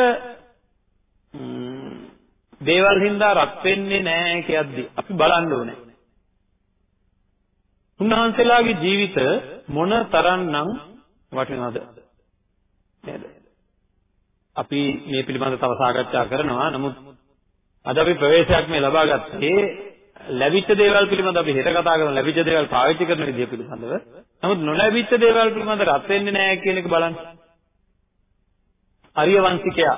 දේවල් හින්දා රත් වෙන්නේ නැහැ කියද්දි අපි බලන්න ඕනේ. උන්වහන්සේලාගේ ජීවිත මොන තරම්නම් වටිනවද නේද? අපි මේ පිළිබඳව තව සාකච්ඡා කරනවා. නමුත් අද අපි ප්‍රවේශයක් මේ ලබා ගත්තේ ලැබිච්ච දේවල් පිළිබඳව අපි හෙට කතා කරමු ලැබිච්ච දේවල් පාවිච්චි කරන විදිය පිළිබඳව. නමුත් නොලැබිච්ච දේවල් පිළිබඳව රත් වෙන්නේ නැහැ කියන එක බලන්න. අරිය වංශිකයා.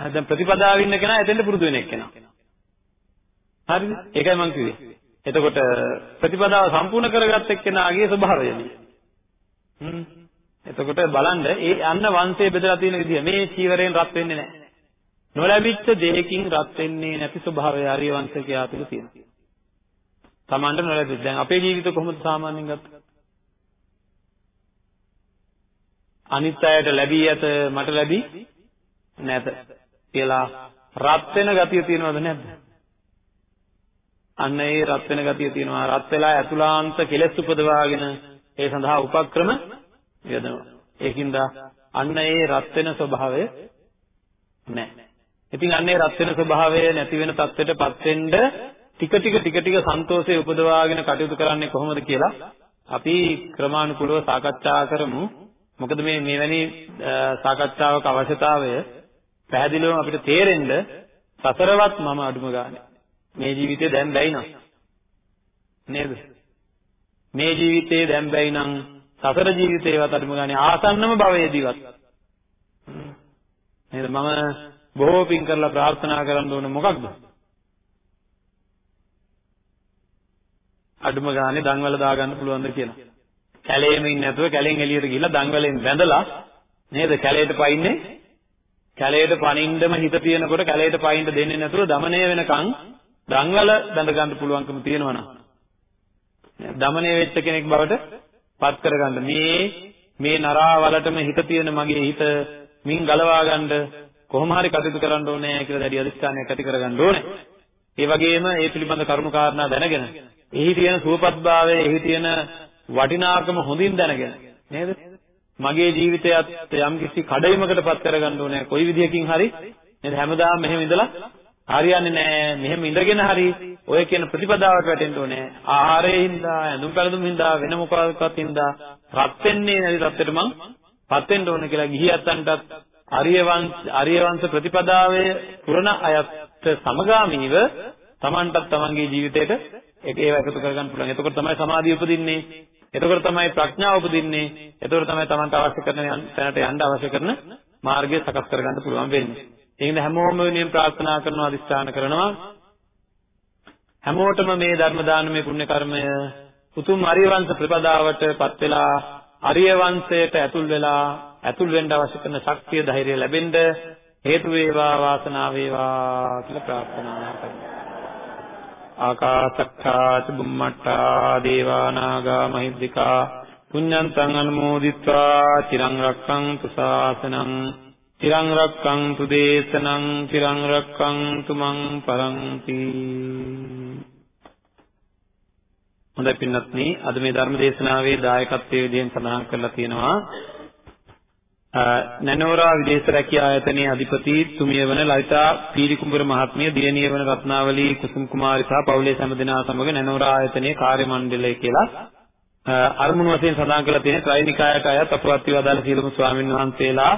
දැන් ප්‍රතිපදාවේ ඉන්න කෙනා එතෙන්ට පුරුදු වෙන එක්කෙනා. හරිද? ඒකයි මම කිව්වේ. එතකොට ප්‍රතිපදාව සම්පූර්ණ කරගත් එක්කෙනාගේ ස්වභාවයනේ. හ්ම්. එතකොට බලන්න ඒ අන්න වංශය බෙදලා තියෙන විදිය මේ චීවරයෙන් රත් වෙන්නේ නැහැ. නොලැබිච්ච දෙයකින් රත් වෙන්නේ නැති ස්වභාවය ආර්ය වංශකයා තුළ තියෙනවා. Tamanට නොලැබෙච්ච. දැන් අපේ ජීවිත කොහොමද සාමාන්‍යයෙන් ගත්තේ? අනිත් අයට ලැබී ඇත මට ලැබී නැත කියලා රත් වෙන ගතිය තියෙනවද නැද්ද? අන්න ඒ රත් වෙන ගතිය තියෙනවා. රත් වෙලා අතුලාන්ත කෙලෙස් උපදවාගෙන ඒ සඳහා උපක්‍රම යොදනවා. ඒකින්ද අන්න ඒ රත් වෙන ස්වභාවය නැහැ. ඉතින් අන්නේ රත් වෙන ස්වභාවය නැති වෙන තත්ත්වයටපත් වෙන්න ටික ටික ටික ටික සන්තෝෂය උපදවාගෙන කටයුතු කරන්නේ කොහොමද කියලා අපි ක්‍රමානුකූලව සාකච්ඡා කරමු. මොකද මේ මෙවැනි සාකච්ඡාවක අවශ්‍යතාවය පැහැදිලිවම අපිට තේරෙන්න සතරවත් මම අඩුම ගානේ මේ ජීවිතේ දැන් බැයි නම් නේද? මේ ජීවිතේ දැන් බැයි නම් සතර ජීවිතේවත් අරිම ගානේ ආසන්නම භවයේදීවත් නේද මම බොහෝ පින් කරලා ප්‍රාර්ථනා කරන්න ඕන මොකක්ද? අඩුම ගානේ දන්වල දාගන්න පුළුවන්ද කියලා. කැලේම ඉන්නේ නැතුව කැලෙන් එළියට ගිහිල්ලා දන්වලෙන් වැඳලා නේද කැලේට පයින්නේ කැලේට පනින්නම හිත තියෙනකොට කැලේට පයින්න දෙන්නේ නැතුව দমনය වෙනකන් දන්වල බැඳ ගන්න පුළුවන්කම තියෙනවා නම් දමණය වෙච්ච කෙනෙක් බවට පත් කරගන්න මේ මේ නරාවලටම හිත තියෙන මගේ හිත මින් ගලවා ගන්න කොහොම හරි කටයුතු කරන්න ඕනේ කියලා දැඩි අධිෂ්ඨානයක් ඇති කරගන්න ඕනේ. ඒ වගේම ඒ පිළිබඳ කරුණු කාරණා දැනගෙන එහි තියෙන සුවපත්භාවය, එහි තියෙන වටිනාකම හොඳින් දැනගෙන නේද? මගේ ජීවිතයත් යම්කිසි කඩයිමකටපත් කරගන්න ඕනේ. කොයි විදියකින් හරි නේද? හැමදාම මෙහෙම ඉඳලා හරියන්නේ නැහැ. මෙහෙම ඉඳගෙන හරි ඔය කියන ප්‍රතිපදාවට වැටෙන්න ඕනේ. ආහාරයෙන් හින්දා, ඇඳුම් පැළඳුම් හින්දා, වෙන මොකක්වත් හින්දා රත් වෙන්නේ නැති තත්ත්වෙට මං පත් වෙන්න ඕනේ කියලා ගිහියත්තන්ටත් ආර්යවංශ ආර්යවංශ ප්‍රතිපදාවේ පුරණ අයත් සමගාමීව Tamanටත් Tamanගේ ජීවිතයට ඒක ඒව එකතු කරගන්න පුළුවන්. එතකොට තමයි සමාධිය උපදින්නේ. එතකොට තමයි ප්‍රඥාව උපදින්නේ. එතකොට තමයි Tamanට අවශ්‍ය කරන තැනට යන්න අවශ්‍ය කරන මාර්ගය සකස් කරගන්න පුළුවන් වෙන්නේ. ඒකින්ද හැමෝම වෙනින් ප්‍රාර්ථනා කරනවා අදිස්ථාන කරනවා. හැමෝටම මේ ධර්ම දානමය පුණ්‍ය කර්මය උතුම් ආර්යවංශ ප්‍රතිපදාවට පත් වෙලා ආර්යවංශයට ඇතුල් වෙලා ඇතුල් වෙන්න අවශ්‍ය කරන ශක්තිය ධෛර්යය ලැබෙන්න හේතු වේවා වාසනාව වේවා කියලා ප්‍රාර්ථනා කරනවා. ආකාසත්තා චුම්මට්ටා දේවා නාග මහිද්దికා. පුඤ්ඤන්තං අනුමෝදිත්වා. චිරං රක්ඛන්තු ශාසනං චිරං රක්ඛන්තු දේශනං චිරං රක්ඛන්තු මං පරන්ති හොඳයි පින්වත්නි අද මේ ධර්ම දේශනාවේ දායකත්වයේ විදිහෙන් සඳහන් කරලා තියෙනවා. නැනෝරා විදේශ රැකියා ආයතනයේ අධිපති තුමිය වන ලලිතා පීරිකුඹුර මහත්මිය දියණිය වන රත්නාවලී කුසුම් කුමාරි සහ පවුලේ සෑම දෙනා සමග නැනෝරා ආයතනයේ කාර්ය මණ්ඩලය කියලා අරමුණු වශයෙන් සඳහන් කරලා තියෙන ත්‍රිනිකායට අයත් අපවත් වදාළ සියලුම ස්වාමින් වහන්සේලා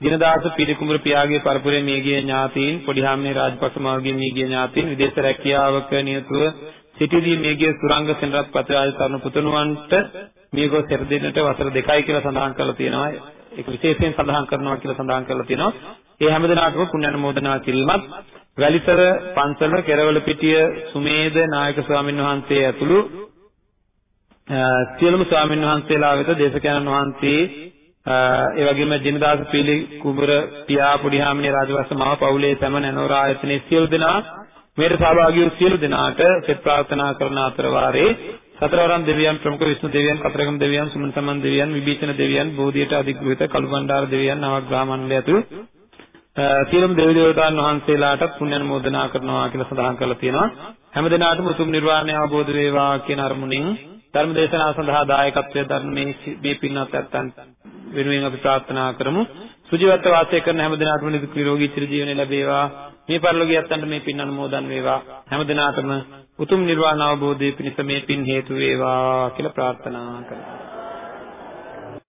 දිනදාස පීරිකුඹුර පියාගේ පරපුරේ මියගිය ඥාතීන් පොඩිහාමිනේ රාජපක්ෂ මවගේ මියගිය ඥාතීන් විදේශ රැකියාවක නියතුව සිටිදී මියගිය සුරංග සෙනරත් පත්‍රාජ තරුණ පුතුණුවන්ට මියගොස් සෙර දිනට වසර දෙකයි කියලා සඳහන් කරලා තියෙනවා ඒක විශේෂයෙන් සඳහන් කරනවා කියලා සඳහන් කරලා තියෙනවා. ඒ හැමදෙනාටම පුණ්‍ය අනුමෝදනා කිරීමත් වැලිසර පන්සල කෙරවල පිටිය සුමේද නායක ස්වාමීන් වහන්සේ ඇතුළු සියලුම ස්වාමීන් වහන්සේලා වෙත දේශකයන්න් වහන්සේ ඒ වගේම ජිනදාස පීලි කුඹර පියා පොඩිහාමිනේ රාජවස්ස මහ පවුලේ සෑම නැනෝරා ආයතනයේ සියලු දෙනා මේට සහභාගී වූ සියලු දෙනාට සෙත් ප්‍රාර්ථනා කරන අතර වාරේ සතරවරම් දෙවියන් ප්‍රමුඛ විෂ්ණු දෙවියන් කතරගම දෙවියන් සුමන සමන් දෙවියන් විභීෂණ දෙවියන් බෝධියට අධිග්‍රහිත කළුබණ්ඩාර දෙවියන් නවග්‍රහ මණ්ඩලය ඇතුළු සියලුම දෙවි දේවතාවුන් වහන්සේලාට පුණ්‍ය අනුමෝදනා කරනවා කියලා සඳහන් කරලා තියෙනවා. හැම දිනාටම උතුම් නිර්වාණය අවබෝධ වේවා කියන අරමුණින් ධර්ම දේශනාව සඳහා දායකත්වයෙන් දරන මේ මේ පින්වත් ඇත්තන් වෙනුවෙන් අපි ප්‍රාර්ථනා කරමු. සුජීවත්ව වාසය කරන හැම දිනාටම නිදුක් නිරෝගී චිර ජීවනය ලැබේවා. මේ පරිලෝකීය ඇත්තන්ට මේ පින් අනුමෝදන් වේවා. හැම දිනාටම උතුම් නිර්වාණ අවබෝධය පිණිස මේ පින් හේතු වේවා කියලා ප්‍රාර්ථනා කරමු.